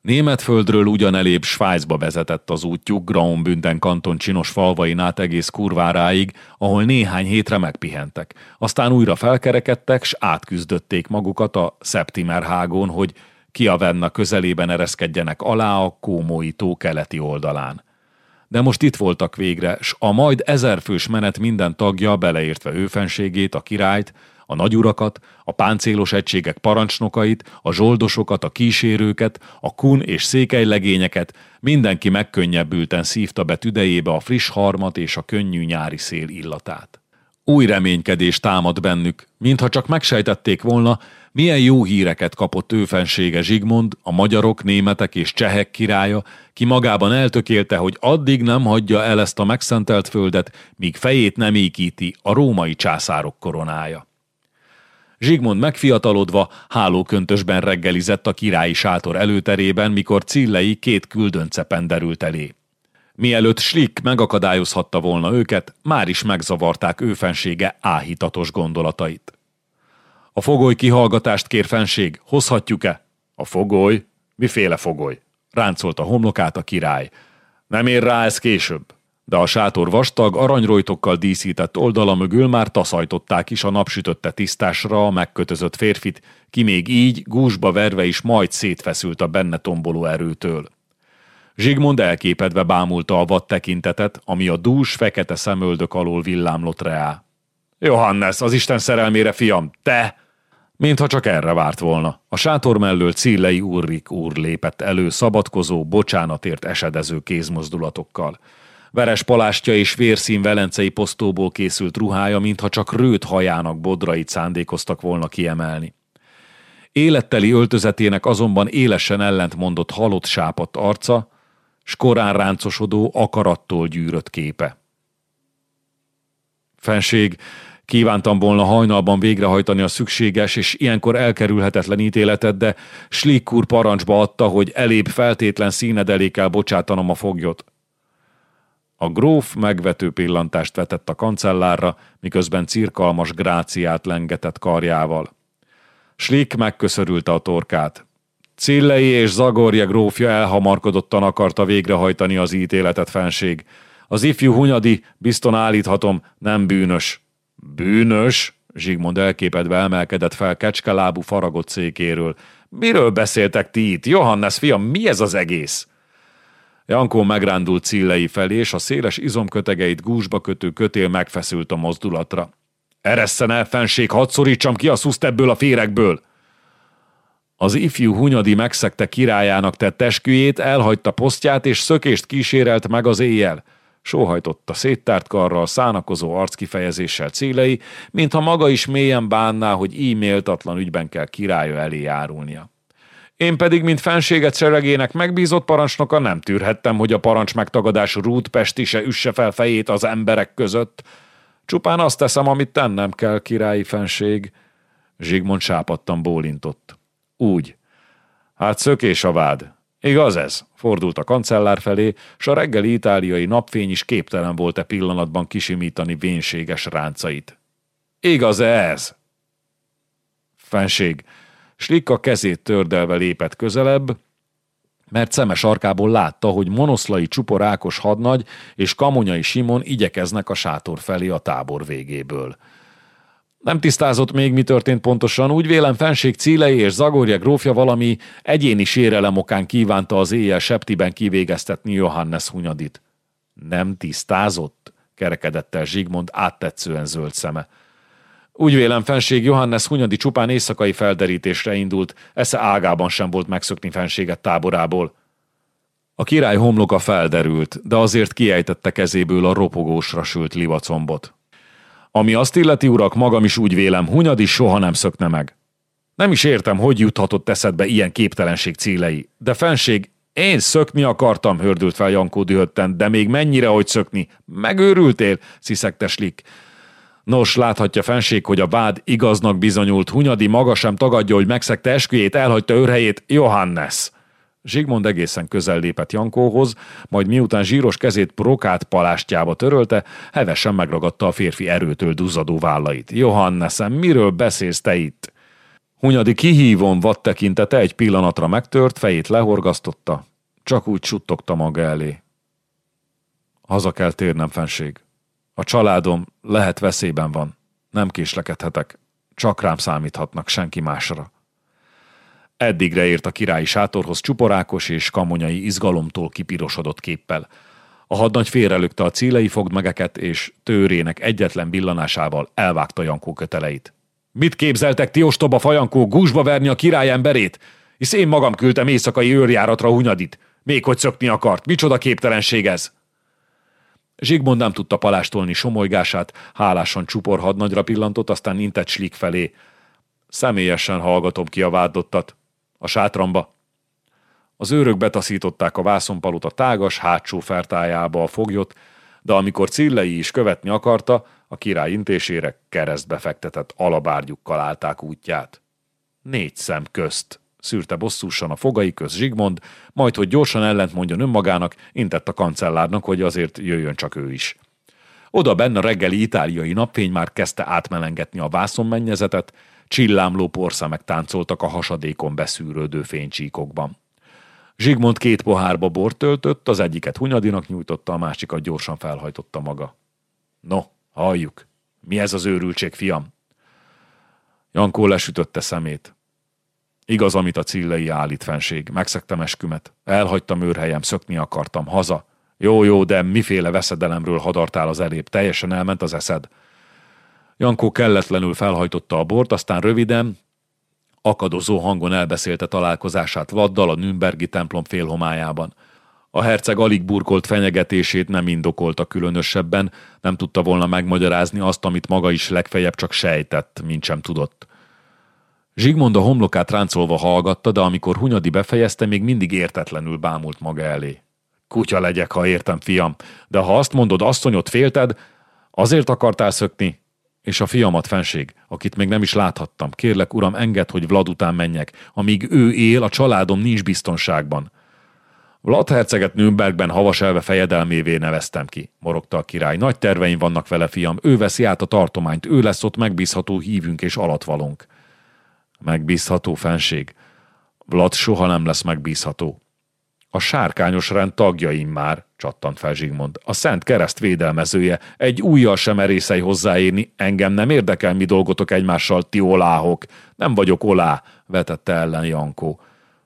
Németföldről ugyanelébb Svájcba vezetett az útjuk Graubünden kanton csinos falvain át egész kurváráig, ahol néhány hétre megpihentek. Aztán újra felkerekedtek, s átküzdötték magukat a Septimerhágon, hogy Kiavenna közelében ereszkedjenek alá a Kómói tó keleti oldalán. De most itt voltak végre, s a majd ezerfős menet minden tagja, beleértve őfenségét, a királyt, a nagyurakat, a páncélos egységek parancsnokait, a zsoldosokat, a kísérőket, a kun és székelylegényeket, mindenki megkönnyebbülten szívta be tüdejébe a friss harmat és a könnyű nyári szél illatát. Új reménykedés támad bennük, mintha csak megsejtették volna, milyen jó híreket kapott őfensége Zsigmond, a magyarok, németek és csehek királya, ki magában eltökélte, hogy addig nem hagyja el ezt a megszentelt földet, míg fejét nem ékíti a római császárok koronája. Zsigmond megfiatalodva hálóköntösben reggelizett a királyi sátor előterében, mikor Cillei két küldönce penderült elé. Mielőtt Schlick megakadályozhatta volna őket, már is megzavarták őfensége áhítatos gondolatait. A fogoly kihallgatást kér fenség, hozhatjuk-e? A fogoly? Miféle fogoly? Ráncolta homlokát a király. Nem ér rá ez később de a sátor vastag, aranyrojtokkal díszített oldala mögül már taszajtották is a napsütötte tisztásra a megkötözött férfit, ki még így, gúzsba verve is majd szétfeszült a benne tomboló erőtől. Zsigmond elképedve bámulta a vad tekintetet, ami a dús, fekete szemöldök alól villámlott reá. Johannes, az Isten szerelmére, fiam, te! Mintha csak erre várt volna. A sátor mellől Cillei Urrik úr lépett elő szabadkozó, bocsánatért esedező kézmozdulatokkal. Veres palástja és vérszín velencei posztóból készült ruhája, mintha csak rőt hajának bodrait szándékoztak volna kiemelni. Életteli öltözetének azonban élesen ellentmondott halott sápadt arca, s korán ráncosodó, akarattól gyűrött képe. Fenség, kívántam volna hajnalban végrehajtani a szükséges és ilyenkor elkerülhetetlen ítéletet, de Schlick úr parancsba adta, hogy elébb feltétlen színedelékkel bocsátanom a foglyot. A gróf megvető pillantást vetett a kancellárra, miközben cirkalmas gráciát lengetett karjával. Slik megköszörülte a torkát. Cillei és Zagorja grófja elhamarkodottan akarta végrehajtani az ítéletet fenség. Az ifjú Hunyadi, bizton állíthatom, nem bűnös. Bűnös? Zsigmond elképedve emelkedett fel kecskelábú faragott székéről. Miről beszéltek ti itt? Johannes, fiam, mi ez az egész? Jankó megrándult Cillei felé, és a széles izomkötegeit gúzsba kötő kötél megfeszült a mozdulatra. Eresszen el, fenség, hadd szorítsam ki a szuszt ebből a férekből! Az ifjú Hunyadi megszegte királyának tett esküjét, elhagyta posztját, és szökést kísérelt meg az éjjel. Sóhajtotta széttárt karral, szánakozó arckifejezéssel célei, mintha maga is mélyen bánná, hogy így méltatlan ügyben kell királya elé járulnia. Én pedig, mint fenséget seregének megbízott parancsnoka nem tűrhettem, hogy a parancs megtagadás Rút Pesti se üsse fel fejét az emberek között. Csupán azt teszem, amit tennem kell, királyi fenség. Zsigmond sápadtan bólintott. Úgy. Hát szökés a vád. Igaz ez? Fordult a kancellár felé, s a reggeli itáliai napfény is képtelen volt-e pillanatban kisimítani vénséges ráncait. Igaz -e ez? Fenség, Slik a kezét tördelve lépett közelebb, mert szeme sarkából látta, hogy monoszlai csuporákos hadnagy és kamonyai Simon igyekeznek a sátor felé a tábor végéből. Nem tisztázott még, mi történt pontosan, úgy vélem fenség Cílei és Zagorja grófja valami egyéni sérelem okán kívánta az éjjel septiben kivégeztetni Johannes Hunyadit. Nem tisztázott? kerekedett el Zsigmond áttetszően zöld szeme. Úgy vélem, fenség Johannes Hunyadi csupán éjszakai felderítésre indult, esze ágában sem volt megszökni fenséget táborából. A király homloka felderült, de azért kiejtette kezéből a ropogósra sült livacombot. Ami azt illeti, urak, magam is úgy vélem, Hunyadi soha nem szökne meg. Nem is értem, hogy juthatott eszedbe ilyen képtelenség célei, de fenség, én szökni akartam, hördült fel Jankó dühötten, de még mennyire, hogy szökni? Megőrültél? sziszegte Slik. Nos, láthatja fenség, hogy a vád igaznak bizonyult, Hunyadi maga sem tagadja, hogy megszegte esküjét, elhagyta őrhelyét, Johannes. Zsigmond egészen közel lépett Jankóhoz, majd miután zsíros kezét prokát palástjába törölte, hevesen megragadta a férfi erőtől duzzadó vállait. Johannesen, miről beszélsz te itt? Hunyadi kihívón vad tekintete egy pillanatra megtört, fejét lehorgasztotta, csak úgy suttogta maga elé. Haza kell térnem, fenség. A családom lehet veszélyben van. Nem késlekedhetek. Csak rám számíthatnak, senki másra. Eddigre ért a királyi sátorhoz csuporákos és kamonyai izgalomtól kipirosodott képpel. A hadnagy félrelökte a cílei fogdmegeket, és tőrének egyetlen villanásával elvágta Jankó köteleit. Mit képzeltek ti ostoba fajankó gúzsba verni a király emberét? Hisz én magam küldtem éjszakai őrjáratra Hunyadit. Még hogy szökni akart. Micsoda képtelenség ez? Zsigmond nem tudta palástolni somolygását, hálásan csupor hadnagyra pillantott, aztán intett Slik felé. Személyesen hallgatom ki a vádottat. A sátramba. Az őrök betaszították a vászonpalota tágas hátsó fertájába a foglyot, de amikor Cillei is követni akarta, a király intésére keresztbe fektetett alabárgyukkal állták útját. Négy szem közt, szűrte bosszúsan a fogai köz Zsigmond, majd, hogy gyorsan ellent mondjon önmagának, intett a kancellárnak, hogy azért jöjjön csak ő is. Oda benne a reggeli itáliai napfény már kezdte átmelengetni a vászonmennyezetet, csillámló porszemek táncoltak a hasadékon beszűrődő fénycsíkokban. Zsigmond két pohárba bort töltött, az egyiket Hunyadinak nyújtotta, a másikat gyorsan felhajtotta maga. No, halljuk. Mi ez az őrültség, fiam? Jankó lesütötte szemét. Igaz, amit a cillei állít fenség. Megszektem eskümet. Elhagytam őrhelyem, szökni akartam. Haza. Jó, jó, de miféle veszedelemről hadartál az elép. Teljesen elment az eszed. Jankó kelletlenül felhajtotta a bort, aztán röviden, akadozó hangon elbeszélte találkozását Vaddal a Nürnbergi templom félhomájában. A herceg alig burkolt fenyegetését nem indokolta különösebben, nem tudta volna megmagyarázni azt, amit maga is legfeljebb csak sejtett, mint sem tudott. Zsigmond a homlokát ráncolva hallgatta, de amikor Hunyadi befejezte, még mindig értetlenül bámult maga elé. Kutya legyek, ha értem, fiam, de ha azt mondod, asszonyot félted, azért akartál szökni, és a fiamat fenség, akit még nem is láthattam. Kérlek, uram, engedd, hogy Vlad után menjek. Amíg ő él, a családom nincs biztonságban. Vlad herceget Nürnbergben havaselve fejedelmévé neveztem ki, morogta a király. Nagy terveim vannak vele, fiam. Ő veszi át a tartományt, ő lesz ott megbízható hívünk és alatvalónk. Megbízható fenség. Vlad soha nem lesz megbízható. A sárkányos rend tagjaim már, csattant fel Zsigmond. A Szent Kereszt védelmezője. Egy újjal sem merészei hozzáérni. Engem nem érdekel, mi dolgotok egymással, ti oláhok. Nem vagyok olá, vetette ellen Jankó.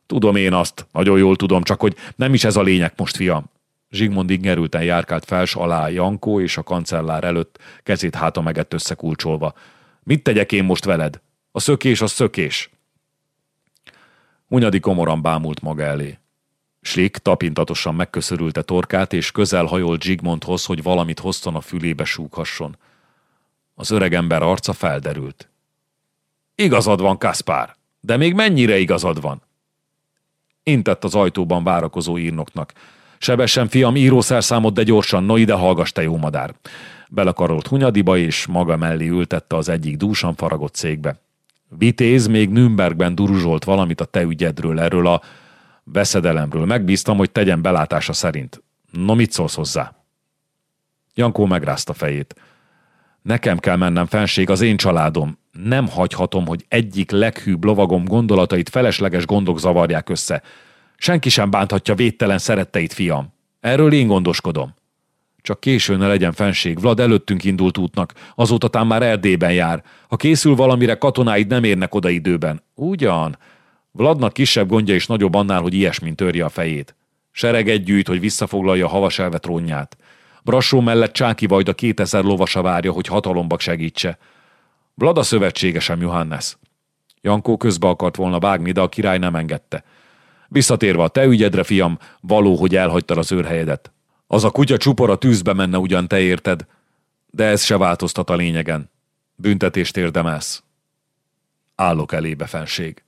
Tudom én azt, nagyon jól tudom, csak hogy nem is ez a lényeg most, fiam. Zsigmond ingerülten járkált fels alá Jankó és a kancellár előtt, kezét háta megett összekulcsolva. Mit tegyek én most veled? A szökés a szökés. Unyadi komoran bámult maga elé. Slik tapintatosan megköszörülte torkát, és közel hajolt Zsigmondhoz, hogy valamit hosszan a fülébe súghasson. Az öregember arca felderült. Igazad van, Kaspár, de még mennyire igazad van? Intett az ajtóban várakozó írnoknak. Sebesen, fiam, írószerszámot, de gyorsan, no ide hallgass, te jó madár. Belekarolt Hunyadiba, és maga mellé ültette az egyik dúsan faragott székbe. Vitéz még Nürnbergben duruzsolt valamit a te ügyedről, erről a veszedelemről. Megbíztam, hogy tegyen belátása szerint. No, mit szólsz hozzá? Jankó megrázta fejét. Nekem kell mennem, fenség, az én családom. Nem hagyhatom, hogy egyik leghűbb lovagom gondolatait felesleges gondok zavarják össze. Senki sem bánthatja védtelen szeretteit, fiam. Erről én gondoskodom. Csak későn ne legyen fenség, Vlad előttünk indult útnak, azóta tám már Erdélyben jár. Ha készül valamire, katonáid nem érnek oda időben. Ugyan, Vladnak kisebb gondja is nagyobb annál, hogy ilyesmint törje a fejét. Sereget gyűjt, hogy visszafoglalja a havaselve trónját. Brassó mellett Csáki Vajda kétezer lovasa várja, hogy hatalomba segítse. Vlad a szövetségesem, Johannes. Jankó közbe akart volna vágni, de a király nem engedte. Visszatérve a te ügyedre, fiam, való, hogy elhagytad az őrhelyedet. Az a kutya csupor tűzbe menne ugyan te érted, de ez se változtat a lényegen. Büntetést érdemelsz. Állok elébe, fenség.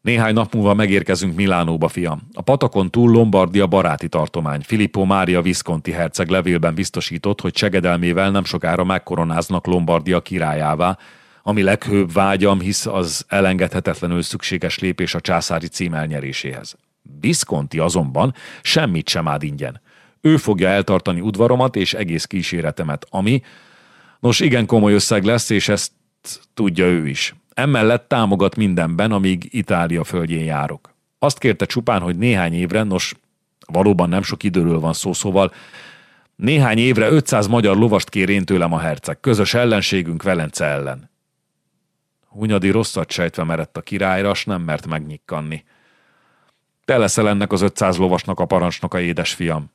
Néhány nap múlva megérkezünk Milánóba, fiam. A patakon túl Lombardia baráti tartomány. Filippo Mária Visconti herceg levélben biztosított, hogy segedelmével nem sokára megkoronáznak Lombardia királyává, ami leghőbb vágyam, hisz az elengedhetetlenül szükséges lépés a császári cím elnyeréséhez. Visconti azonban semmit sem ád ingyen. Ő fogja eltartani udvaromat és egész kíséretemet, ami, nos igen komoly összeg lesz, és ezt tudja ő is. Emellett támogat mindenben, amíg Itália földjén járok. Azt kérte csupán, hogy néhány évre, nos, valóban nem sok időről van szó, szóval néhány évre 500 magyar lovast kér én tőlem a herceg, közös ellenségünk Velence ellen. Hunyadi rosszat sejtve merett a királyra, s nem mert megnyikkanni. Te leszel ennek az 500 lovasnak a parancsnoka, édesfiam.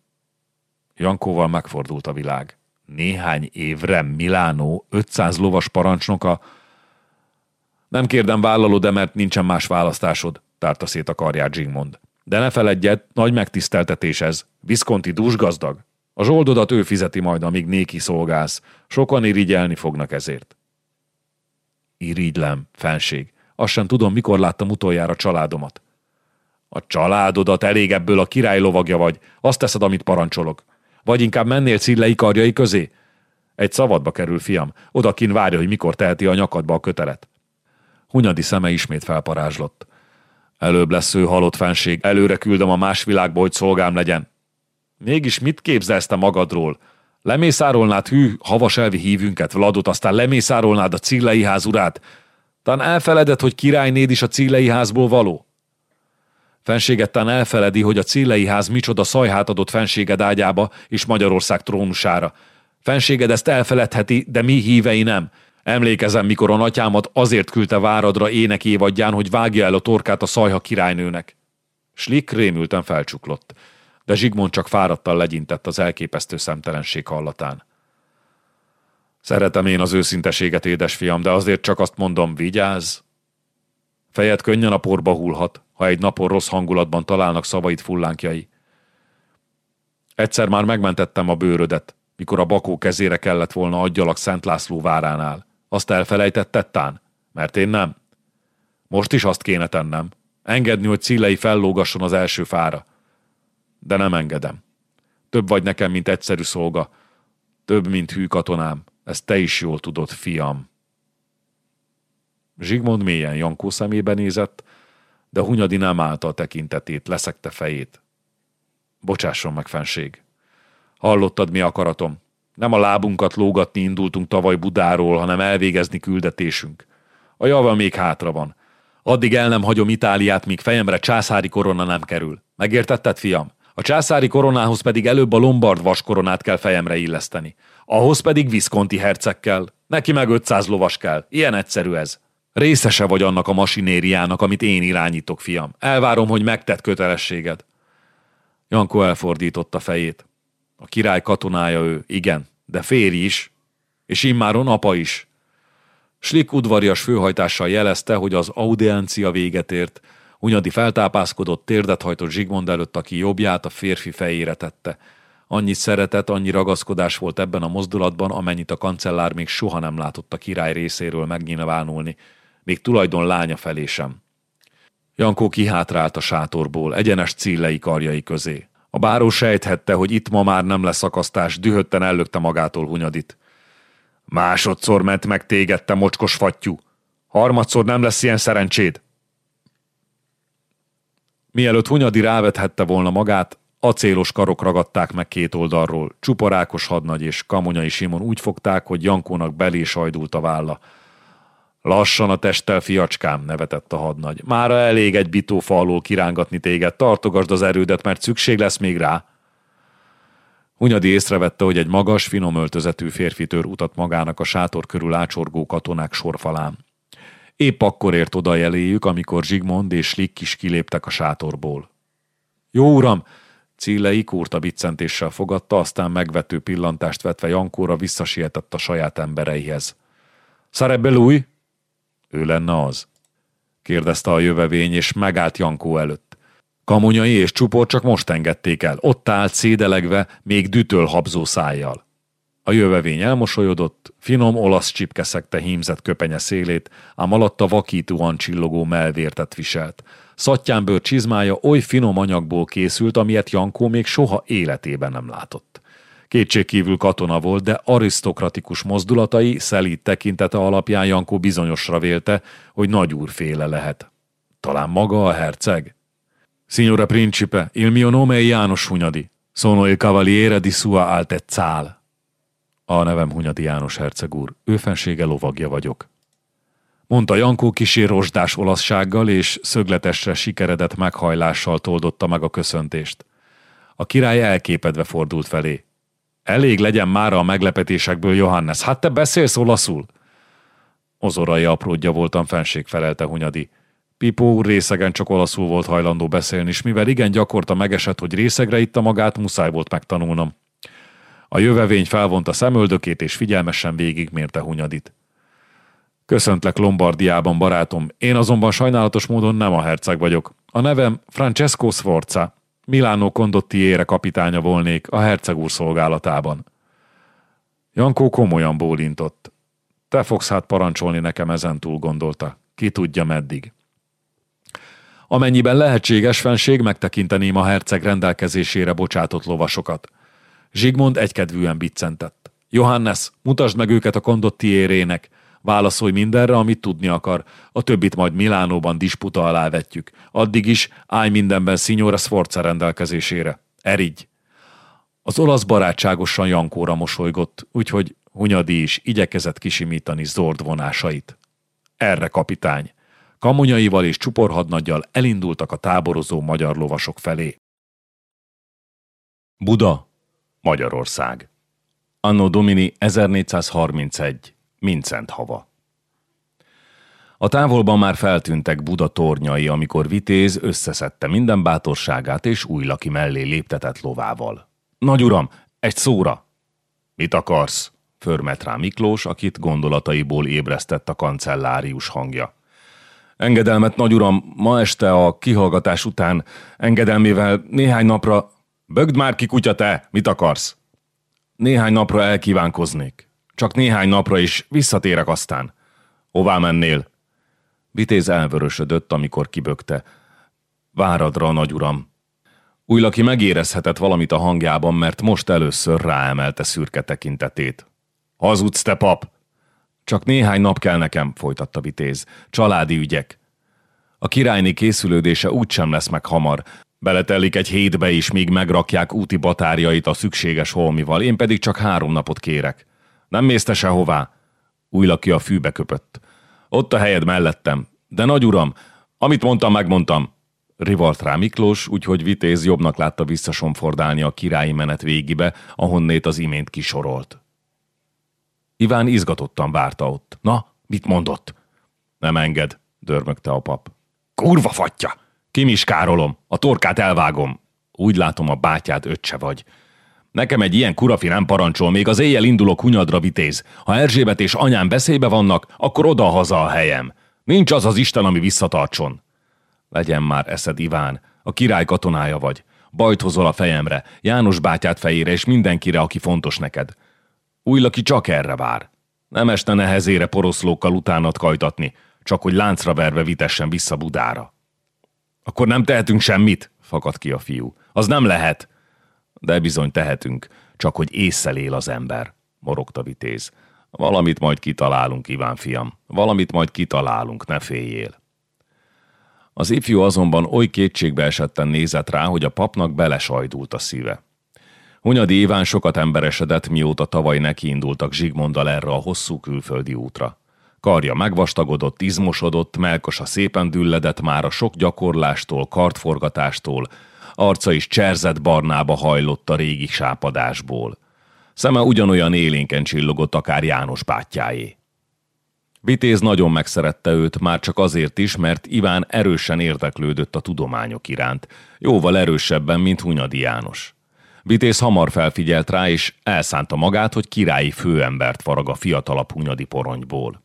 Jankóval megfordult a világ. Néhány évre Milánó 500 lovas parancsnoka, nem kérdem, vállalod-e, mert nincsen más választásod, tárta szét a karját Zsigmond. De ne feledjed, nagy megtiszteltetés ez. Viszkonti gazdag. A zsoldodat ő fizeti majd, amíg néki szolgálsz. Sokan irigyelni fognak ezért. Irigylem, fenség. Azt sem tudom, mikor láttam utoljára családomat. A családodat elég ebből a király lovagja vagy. Azt teszed, amit parancsolok. Vagy inkább mennél Cillei karjai közé? Egy szabadba kerül, fiam. Odakin várja, hogy mikor teheti a nyakadba a kötelet. Hunyadi szeme ismét felparázslott. Előbb lesz ő halott fenség, előre küldöm a más világba, hogy szolgám legyen. Mégis mit képzelsz te magadról? Lemészárolnád hű, havas elvi hívünket, Vladot, aztán lemészárolnád a Cillei ház urát? Tán elfeleded, hogy királynéd is a Cillei házból való? Fenséget tán elfeledi, hogy a Cillei ház micsoda szajhát adott fenséged ágyába és Magyarország trónusára. Fenséged ezt elfeledheti, de mi hívei nem. Emlékezem, mikor a natyámat azért küldte váradra ének évadján, hogy vágja el a torkát a szajha királynőnek. Slik rémülten felcsuklott, de Zsigmond csak fáradtan legyintett az elképesztő szemtelenség hallatán. Szeretem én az őszinteséget, édesfiam, de azért csak azt mondom, vigyázz! Fejed könnyen a porba hullhat, ha egy napon rossz hangulatban találnak szavait fullánkjai. Egyszer már megmentettem a bőrödet, mikor a bakó kezére kellett volna adjalak Szent László váránál. Azt elfelejtetted tán? Mert én nem. Most is azt kéne tennem. Engedni, hogy Cillei fellógasson az első fára. De nem engedem. Több vagy nekem, mint egyszerű szolga. Több, mint hű katonám. Ezt te is jól tudod, fiam. Zsigmond mélyen Jankó szemébe nézett, de Hunyadi nem állta a tekintetét, leszekte fejét. Bocsásson meg, fenség. Hallottad, mi akaratom? Nem a lábunkat lógatni indultunk tavaly Budáról, hanem elvégezni küldetésünk. A java még hátra van. Addig el nem hagyom Itáliát, míg fejemre császári korona nem kerül. Megértetted, fiam? A császári koronához pedig előbb a lombard vaskoronát kell fejemre illeszteni. Ahhoz pedig Visconti herceg kell. Neki meg 500 lovas kell. Ilyen egyszerű ez. Részese vagy annak a masinériának, amit én irányítok, fiam. Elvárom, hogy megtett kötelességed. Janko elfordította fejét. A király katonája ő, igen, de férj is, és immáron apa is. Slik udvarias főhajtással jelezte, hogy az audiencia véget ért, Hunyadi feltápászkodott, térdet hajtott Zsigmond előtt, aki jobbját a férfi fejére tette. Annyi szeretet, annyi ragaszkodás volt ebben a mozdulatban, amennyit a kancellár még soha nem látott a király részéről megnyilvánulni, még tulajdon lánya felé sem. Jankó kihátrált a sátorból, egyenes cillei karjai közé. A báró sejthette, hogy itt ma már nem lesz akasztás, dühötten ellökte magától Hunyadit. Másodszor ment meg téged, te mocskos fattyú. Harmadszor nem lesz ilyen szerencséd. Mielőtt Hunyadi rávethette volna magát, acélos karok ragadták meg két oldalról. Csuparákos hadnagy és Kamonyai Simon úgy fogták, hogy Jankónak belé sajdult a válla. Lassan a testtel, fiacskám, nevetett a hadnagy. Mára elég egy bitófa alól kirángatni téged, tartogasd az erődet, mert szükség lesz még rá. Hunyadi észrevette, hogy egy magas, finom öltözetű férfi tör utat magának a sátor körül ácsorgó katonák sorfalán. Épp akkor ért oda jeléjük, amikor Zsigmond és Slik is kiléptek a sátorból. Jó uram! Cillei kurta biccentéssel fogadta, aztán megvető pillantást vetve Jankóra visszasietett a saját embereihez. Szarebbelúj! Ő lenne az? kérdezte a jövevény, és megállt Jankó előtt. Kamonyai és csupor csak most engedték el. Ott állt szédelegve, még dütöl habzó szájjal. A jövevény elmosolyodott, finom olasz csipke szekte hímzett köpenye szélét, ám alatta vakítóan csillogó melvértet viselt. Szattyánbőr csizmája oly finom anyagból készült, amilyet Jankó még soha életében nem látott. Kétségkívül katona volt, de arisztokratikus mozdulatai, szelíd tekintete alapján Jankó bizonyosra vélte, hogy nagyúrféle lehet. Talán maga a herceg? Signora Principe, il mio nome è János Hunyadi. Sono il cavaliere di sua altezza. A nevem Hunyadi János herceg úr, őfensége lovagja vagyok. Mondta Jankó kisé rozsdás olaszsággal és szögletesre sikeredett meghajlással toldotta meg a köszöntést. A király elképedve fordult felé. Elég legyen már a meglepetésekből, Johannes, hát te beszélsz olaszul? Ozorai apródja voltam, fenség felelte Hunyadi. Pipó úr részegen csak olaszul volt hajlandó beszélni, és mivel igen gyakorta megesett, hogy részegre itta magát, muszáj volt megtanulnom. A jövevény felvonta szemöldökét, és figyelmesen végigmérte Hunyadit. Köszöntlek Lombardiában, barátom. Én azonban sajnálatos módon nem a herceg vagyok. A nevem Francesco Sforza. Milánó Condottiére kapitánya volnék a herceg úr szolgálatában. Jankó komolyan bólintott. Te fogsz hát parancsolni nekem ezentúl, gondolta. Ki tudja meddig. Amennyiben lehetséges fenség, megtekinteném a herceg rendelkezésére bocsátott lovasokat. Zsigmond egykedvűen biccentett. Johannes, mutasd meg őket a kondottiérének. Válaszolj mindenre, amit tudni akar. A többit majd Milánóban disputa alá vetjük. Addig is állj mindenben Signora Sforza rendelkezésére. Erigy! Az olasz barátságosan Jankóra mosolygott, úgyhogy Hunyadi is igyekezett kisimítani zord vonásait. Erre kapitány! Kamonyaival és csuporhadnaggyal elindultak a táborozó magyar lovasok felé. Buda, Magyarország. Anno Domini 1431. Mincent hava. A távolban már feltűntek Buda tornyai, amikor Vitéz összeszedte minden bátorságát és új laki mellé léptetett lovával. Nagy uram, egy szóra! Mit akarsz? Förmet rá Miklós, akit gondolataiból ébresztett a kancellárius hangja. Engedelmet, nagy uram, ma este a kihallgatás után engedelmével néhány napra... Bögd már ki, kutya, te! Mit akarsz? Néhány napra elkívánkoznék. Csak néhány napra is visszatérek aztán. Hová mennél? Vitéz elvörösödött, amikor kibökte. Váradra, nagy uram. Újlaki megérezhetett valamit a hangjában, mert most először ráemelte szürke tekintetét. Hazudsz, te pap! Csak néhány nap kell nekem, folytatta Vitéz. Családi ügyek. A királyné készülődése úgysem lesz meg hamar. Beletelik egy hétbe is, míg megrakják úti batárjait a szükséges holmival, én pedig csak három napot kérek. Nem mész te sehová. Újlaki a fűbe köpött. Ott a helyed mellettem. De nagy uram, amit mondtam, megmondtam. Rivalt rá Miklós, úgyhogy Vitéz jobbnak látta visszasomfordálni a királyi menet végibe, ahonnét az imént kisorolt. Iván izgatottan várta ott. Na, mit mondott? Nem enged, dörmögte a pap. Kurva fatja! Kim is károlom, a torkát elvágom. Úgy látom, a bátyád öccse vagy. Nekem egy ilyen kurafi nem parancsol, még az éjjel indulok hunyadra vitéz. Ha Erzsébet és anyám beszébe vannak, akkor oda-haza a helyem. Nincs az az Isten, ami visszatartson. Legyen már eszed, Iván, a király katonája vagy. Bajt hozol a fejemre, János bátyát fejére és mindenkire, aki fontos neked. Újlaki csak erre vár. Nem este nehezére poroszlókkal utánat kajtatni, csak hogy láncra verve vitessen vissza Budára. Akkor nem tehetünk semmit, fakadt ki a fiú. Az nem lehet. De bizony tehetünk, csak hogy észszel él az ember, morogta vitéz. Valamit majd kitalálunk, Iván fiam. Valamit majd kitalálunk, ne féljél. Az ifjú azonban oly kétségbe esetten nézett rá, hogy a papnak belesajdult a szíve. Hunyadi Iván sokat emberesedett, mióta tavaly nekiindultak Zsigmonddal erre a hosszú külföldi útra. Karja megvastagodott, izmosodott, melkosa szépen dülledett már a sok gyakorlástól, kartforgatástól, arca is cserzett barnába hajlott a régi sápadásból. Szeme ugyanolyan élénken csillogott akár János bátyjáé. Vitéz nagyon megszerette őt, már csak azért is, mert Iván erősen érdeklődött a tudományok iránt, jóval erősebben, mint Hunyadi János. Vitéz hamar felfigyelt rá, és elszánta magát, hogy királyi főembert farag a fiatalabb Hunyadi poronyból.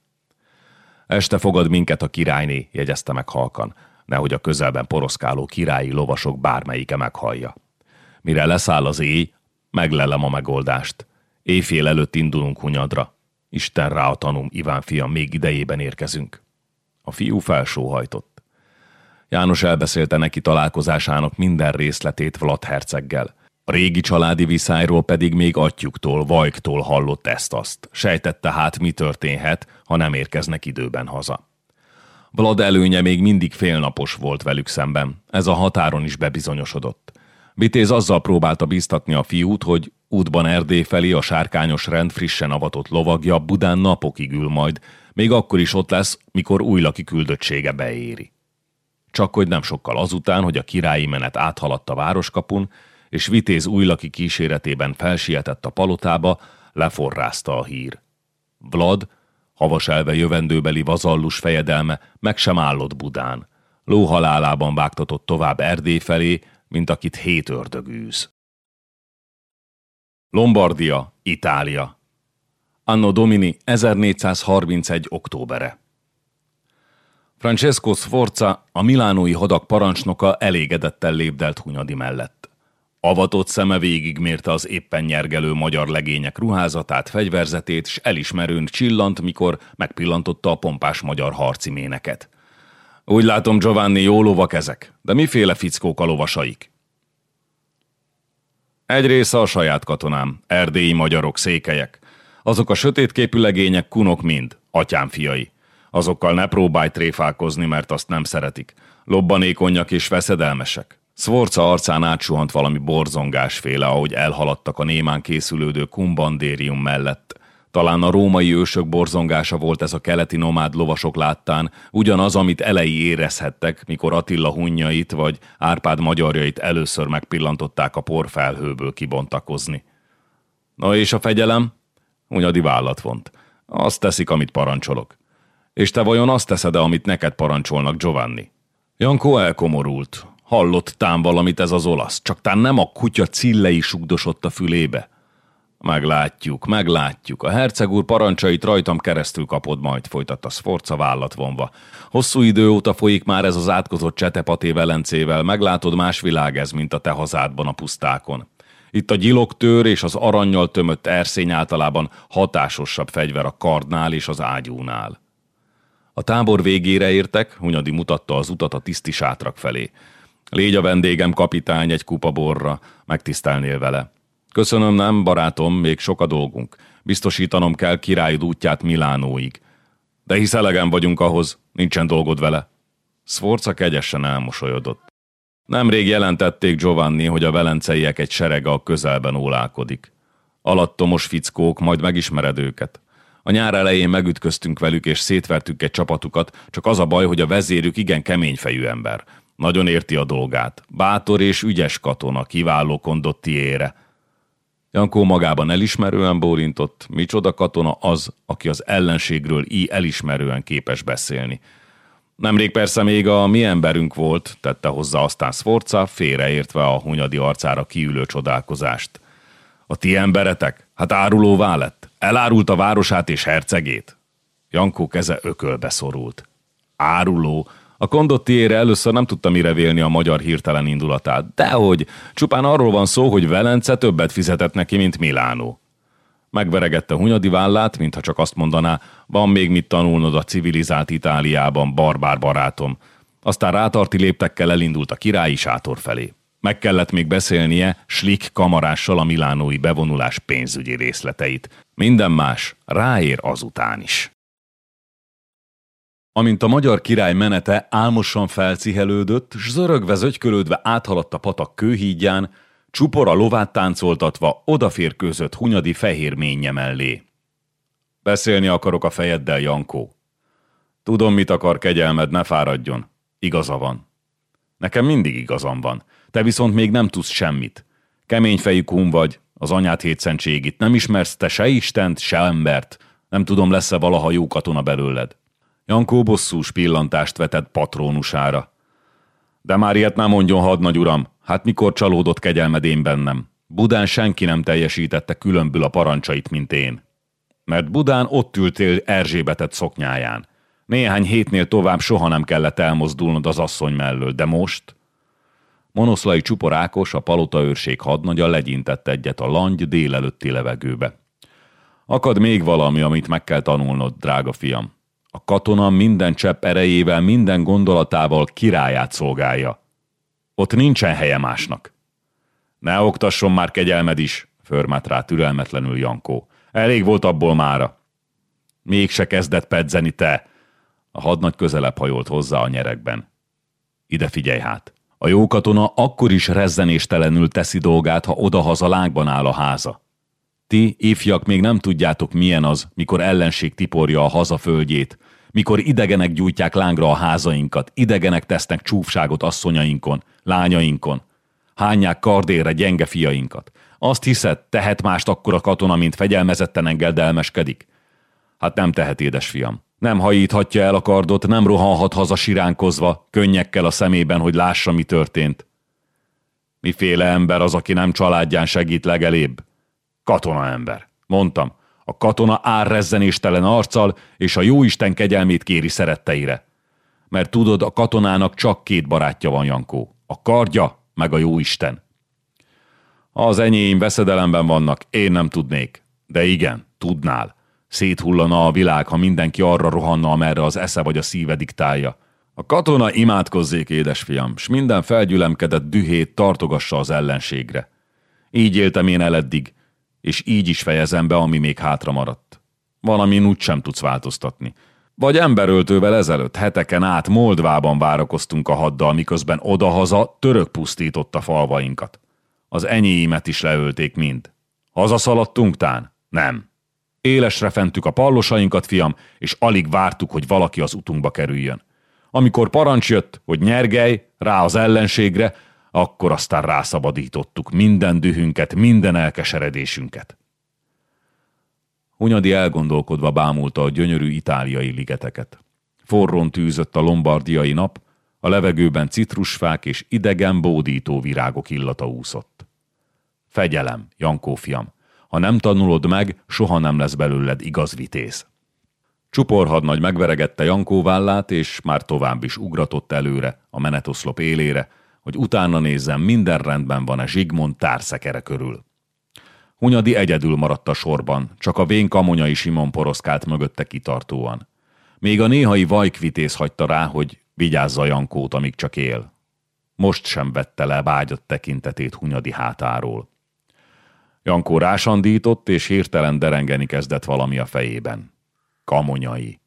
Este fogad minket a királyné, jegyezte meg halkan. Nehogy a közelben poroszkáló királyi lovasok bármelyike meghallja. Mire leszáll az éj, meglelem a megoldást. Éjfél előtt indulunk Hunyadra. Isten rá a tanum, Iván fiam, még idejében érkezünk. A fiú felsóhajtott. János elbeszélte neki találkozásának minden részletét Vlad herceggel. A régi családi viszályról pedig még atyuktól, vajktól hallott ezt-azt. Sejtette hát, mi történhet, ha nem érkeznek időben haza. Vlad előnye még mindig félnapos volt velük szemben. Ez a határon is bebizonyosodott. Vitéz azzal próbálta bíztatni a fiút, hogy útban Erdély felé a sárkányos rend frissen avatott lovagja Budán napokig ül majd, még akkor is ott lesz, mikor új laki küldöttsége beéri. Csak hogy nem sokkal azután, hogy a királyi menet áthaladta városkapun, és Vitéz újlaki kíséretében felsietett a palotába, leforrázta a hír. Vlad, havaselve jövendőbeli vazallus fejedelme meg sem állott Budán. Lóhalálában vágtatott tovább Erdély felé, mint akit hét ördög űz. Lombardia, Itália. Anno Domini 1431. októbere. Francesco Sforza, a milánói hadak parancsnoka elégedettel lépdelt Hunyadi mellett. Avatott szeme végigmérte az éppen nyergelő magyar legények ruházatát, fegyverzetét, s elismerőn csillant, mikor megpillantotta a pompás magyar harci méneket. Úgy látom, Giovanni, jó lovak ezek, de miféle fickók a lovasaik? Egy része a saját katonám, erdélyi magyarok, székelyek. Azok a sötétképű legények kunok mind, atyám fiai. Azokkal ne próbálj tréfálkozni, mert azt nem szeretik. Lobbanékonyak és veszedelmesek. Szvorca arcán átsuhant valami borzongásféle, ahogy elhaladtak a némán készülődő kumbandérium mellett. Talán a római ősök borzongása volt ez a keleti nomád lovasok láttán, ugyanaz, amit elejé érezhettek, mikor Attila hunnyait vagy Árpád magyarjait először megpillantották a porfelhőből kibontakozni. Na és a fegyelem? Hunyadi vállat vont. Azt teszik, amit parancsolok. És te vajon azt teszed-e, amit neked parancsolnak, Giovanni? Janko elkomorult. Hallott tám valamit ez az olasz, csak tán nem a kutya cillei sugdosott a fülébe. Meglátjuk, meglátjuk. A herceg úr parancsait rajtam keresztül kapod majd, folytatta Sforza vállat vonva. Hosszú idő óta folyik már ez az átkozott csetepaté velencével, meglátod más világ ez, mint a te hazádban a pusztákon. Itt a gyiloktőr és az aranyjal tömött erszény általában hatásosabb fegyver a kardnál és az ágyúnál. A tábor végére értek, Hunyadi mutatta az utat a tiszti sátrak felé. Légy a vendégem, kapitány, egy kupa borra, megtisztelnél vele. Köszönöm, nem, barátom, még sok a dolgunk. Biztosítanom kell királyod útját Milánóig. De hisz elegem vagyunk ahhoz, nincsen dolgod vele. Sforza kegyesen elmosolyodott. Nemrég jelentették Giovanni, hogy a velenceiek egy serege a közelben ólálkodik. Alattomos fickók, majd megismered őket. A nyár elején megütköztünk velük, és szétvertük egy csapatukat, csak az a baj, hogy a vezérük igen keményfejű ember. Nagyon érti a dolgát. Bátor és ügyes katona, kiváló kondottiére. Jankó magában elismerően bólintott, micsoda katona az, aki az ellenségről így elismerően képes beszélni. Nemrég persze még a mi emberünk volt, tette hozzá aztán Sforca, félreértve a hunyadi arcára kiülő csodálkozást. A ti emberetek? Hát árulóvá lett. Elárult a városát és hercegét. Jankó keze ökölbe szorult. Áruló, a kondottiére először nem tudta mire vélni a magyar hirtelen indulatát. Dehogy, csupán arról van szó, hogy Velence többet fizetett neki, mint Milánó. Megveregette Hunyadi vállát, mintha csak azt mondaná, van még mit tanulnod a civilizált Itáliában, barbár barátom. Aztán rátarti léptekkel elindult a királyi sátor felé. Meg kellett még beszélnie Slik kamarással a milánói bevonulás pénzügyi részleteit. Minden más ráér azután is. Amint a magyar király menete álmosan felcihelődött, s zörögve zögykölődve áthaladt a patak kőhídján, csupora lovát táncoltatva odaférkőzött Hunyadi fehérménye mellé. Beszélni akarok a fejeddel, Jankó. Tudom, mit akar kegyelmed, ne fáradjon. Igaza van. Nekem mindig igazam van. Te viszont még nem tudsz semmit. Kemény fejű kum vagy, az anyát hétszentségit. Nem ismersz te se Istent, se embert. Nem tudom, lesz-e valaha jó katona belőled. Jankó bosszús pillantást vetett patrónusára. De már ilyet nem mondjon, hadnagy uram, hát mikor csalódott kegyelmed én bennem? Budán senki nem teljesítette különbül a parancsait, mint én. Mert Budán ott ültél Erzsébetet szoknyáján. Néhány hétnél tovább soha nem kellett elmozdulnod az asszony mellől, de most... Monoszlai csuporákos, a palotaőrség hadnagya legyintett egyet a langy délelőtti levegőbe. Akad még valami, amit meg kell tanulnod, drága fiam. A katona minden csepp erejével, minden gondolatával királyát szolgálja. Ott nincsen helye másnak. Ne oktasson már kegyelmed is, förmát rá türelmetlenül Jankó. Elég volt abból mára. Mégse kezdett pedzeni te. A hadnagy közelebb hajolt hozzá a nyerekben. Ide figyelj hát. A jó katona akkor is rezzenéstelenül teszi dolgát, ha odahaza lágban áll a háza. Ti, ifjak, még nem tudjátok, milyen az, mikor ellenség tiporja a hazaföldjét, mikor idegenek gyújtják lángra a házainkat, idegenek tesznek csúfságot asszonyainkon, lányainkon, hányják kardére gyenge fiainkat. Azt hiszed, tehet mást akkor a katona, mint fegyelmezetten engedelmeskedik? Hát nem tehet, édesfiam. Nem hajíthatja el a kardot, nem rohanhat haza siránkozva, könnyekkel a szemében, hogy lássa, mi történt. Miféle ember az, aki nem családján segít legelébb? Katona ember. Mondtam, a katona árrezzenéstelen arccal és a jóisten kegyelmét kéri szeretteire. Mert tudod, a katonának csak két barátja van, Jankó. A kardja, meg a jóisten. Az enyém veszedelemben vannak, én nem tudnék. De igen, tudnál. Széthullana a világ, ha mindenki arra rohanna, amerre az esze vagy a szíve diktálja. A katona imádkozzék, édesfiam, s minden felgyülemkedett dühét tartogassa az ellenségre. Így éltem én el eddig, és így is fejezem be, ami még hátra maradt. Van, amin úgy sem tudsz változtatni. Vagy emberöltővel ezelőtt heteken át Moldvában várakoztunk a haddal, miközben odahaza török pusztította falvainkat. Az enyéimet is leölték mind. Hazaszaladtunk tán? Nem. Élesre fentük a pallosainkat, fiam, és alig vártuk, hogy valaki az utunkba kerüljön. Amikor parancs jött, hogy nyergej, rá az ellenségre, akkor aztán rászabadítottuk minden dühünket, minden elkeseredésünket. Hunyadi elgondolkodva bámulta a gyönyörű itáliai ligeteket. Forron tűzött a lombardiai nap, a levegőben citrusfák és idegen bódító virágok illata úszott. Fegyelem, Jankó fiam, ha nem tanulod meg, soha nem lesz belőled igaz vitéz. Csuporhadnagy megveregette Jankó vállát, és már tovább is ugratott előre, a menetoszlop élére, hogy utána nézzem, minden rendben van-e Zsigmond társzekere körül. Hunyadi egyedül maradt a sorban, csak a vén kamonyai Simon poroszkált mögötte kitartóan. Még a néhai vajkvitész hagyta rá, hogy vigyázza Jankót, amíg csak él. Most sem vette le vágyott tekintetét Hunyadi hátáról. Jankó rásandított, és hirtelen derengeni kezdett valami a fejében. Kamonyai.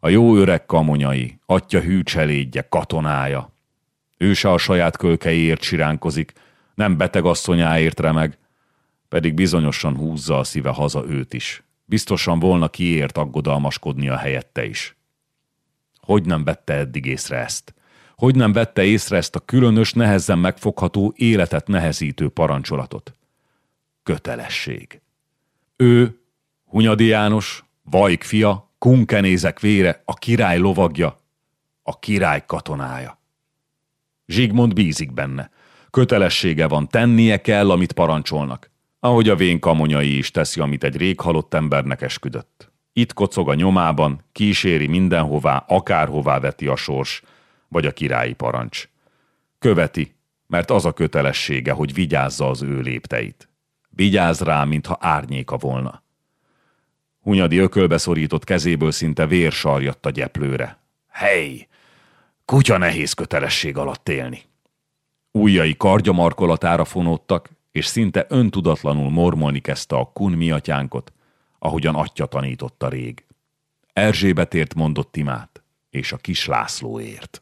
A jó öreg kamonyai, atya hűcselédje, katonája. Ő se a saját kölkeiért siránkozik, nem beteg asszonyáért remeg, pedig bizonyosan húzza a szíve haza őt is. Biztosan volna kiért aggodalmaskodni a helyette is. Hogy nem vette eddig észre ezt? Hogy nem vette észre ezt a különös, nehezen megfogható, életet nehezítő parancsolatot? Kötelesség. Ő, Hunyadi János, Vajk fia, Kunkenézek vére, a király lovagja, a király katonája. Zsigmond bízik benne. Kötelessége van, tennie kell, amit parancsolnak. Ahogy a vén kamonyai is teszi, amit egy rég halott embernek esküdött. Itt kocog a nyomában, kíséri mindenhová, akárhová veti a sors, vagy a királyi parancs. Követi, mert az a kötelessége, hogy vigyázza az ő lépteit. Vigyáz rá, mintha árnyéka volna. Hunyadi ökölbe szorított kezéből szinte vér sarjadt a gyeplőre. Hely! Kutya nehéz kötelesség alatt élni. Újjai kardja markolatára fonódtak, és szinte öntudatlanul mormolni kezdte a kun miatyánkot, ahogyan atya tanította rég. Erzsébetért mondott imát, és a kis Lászlóért.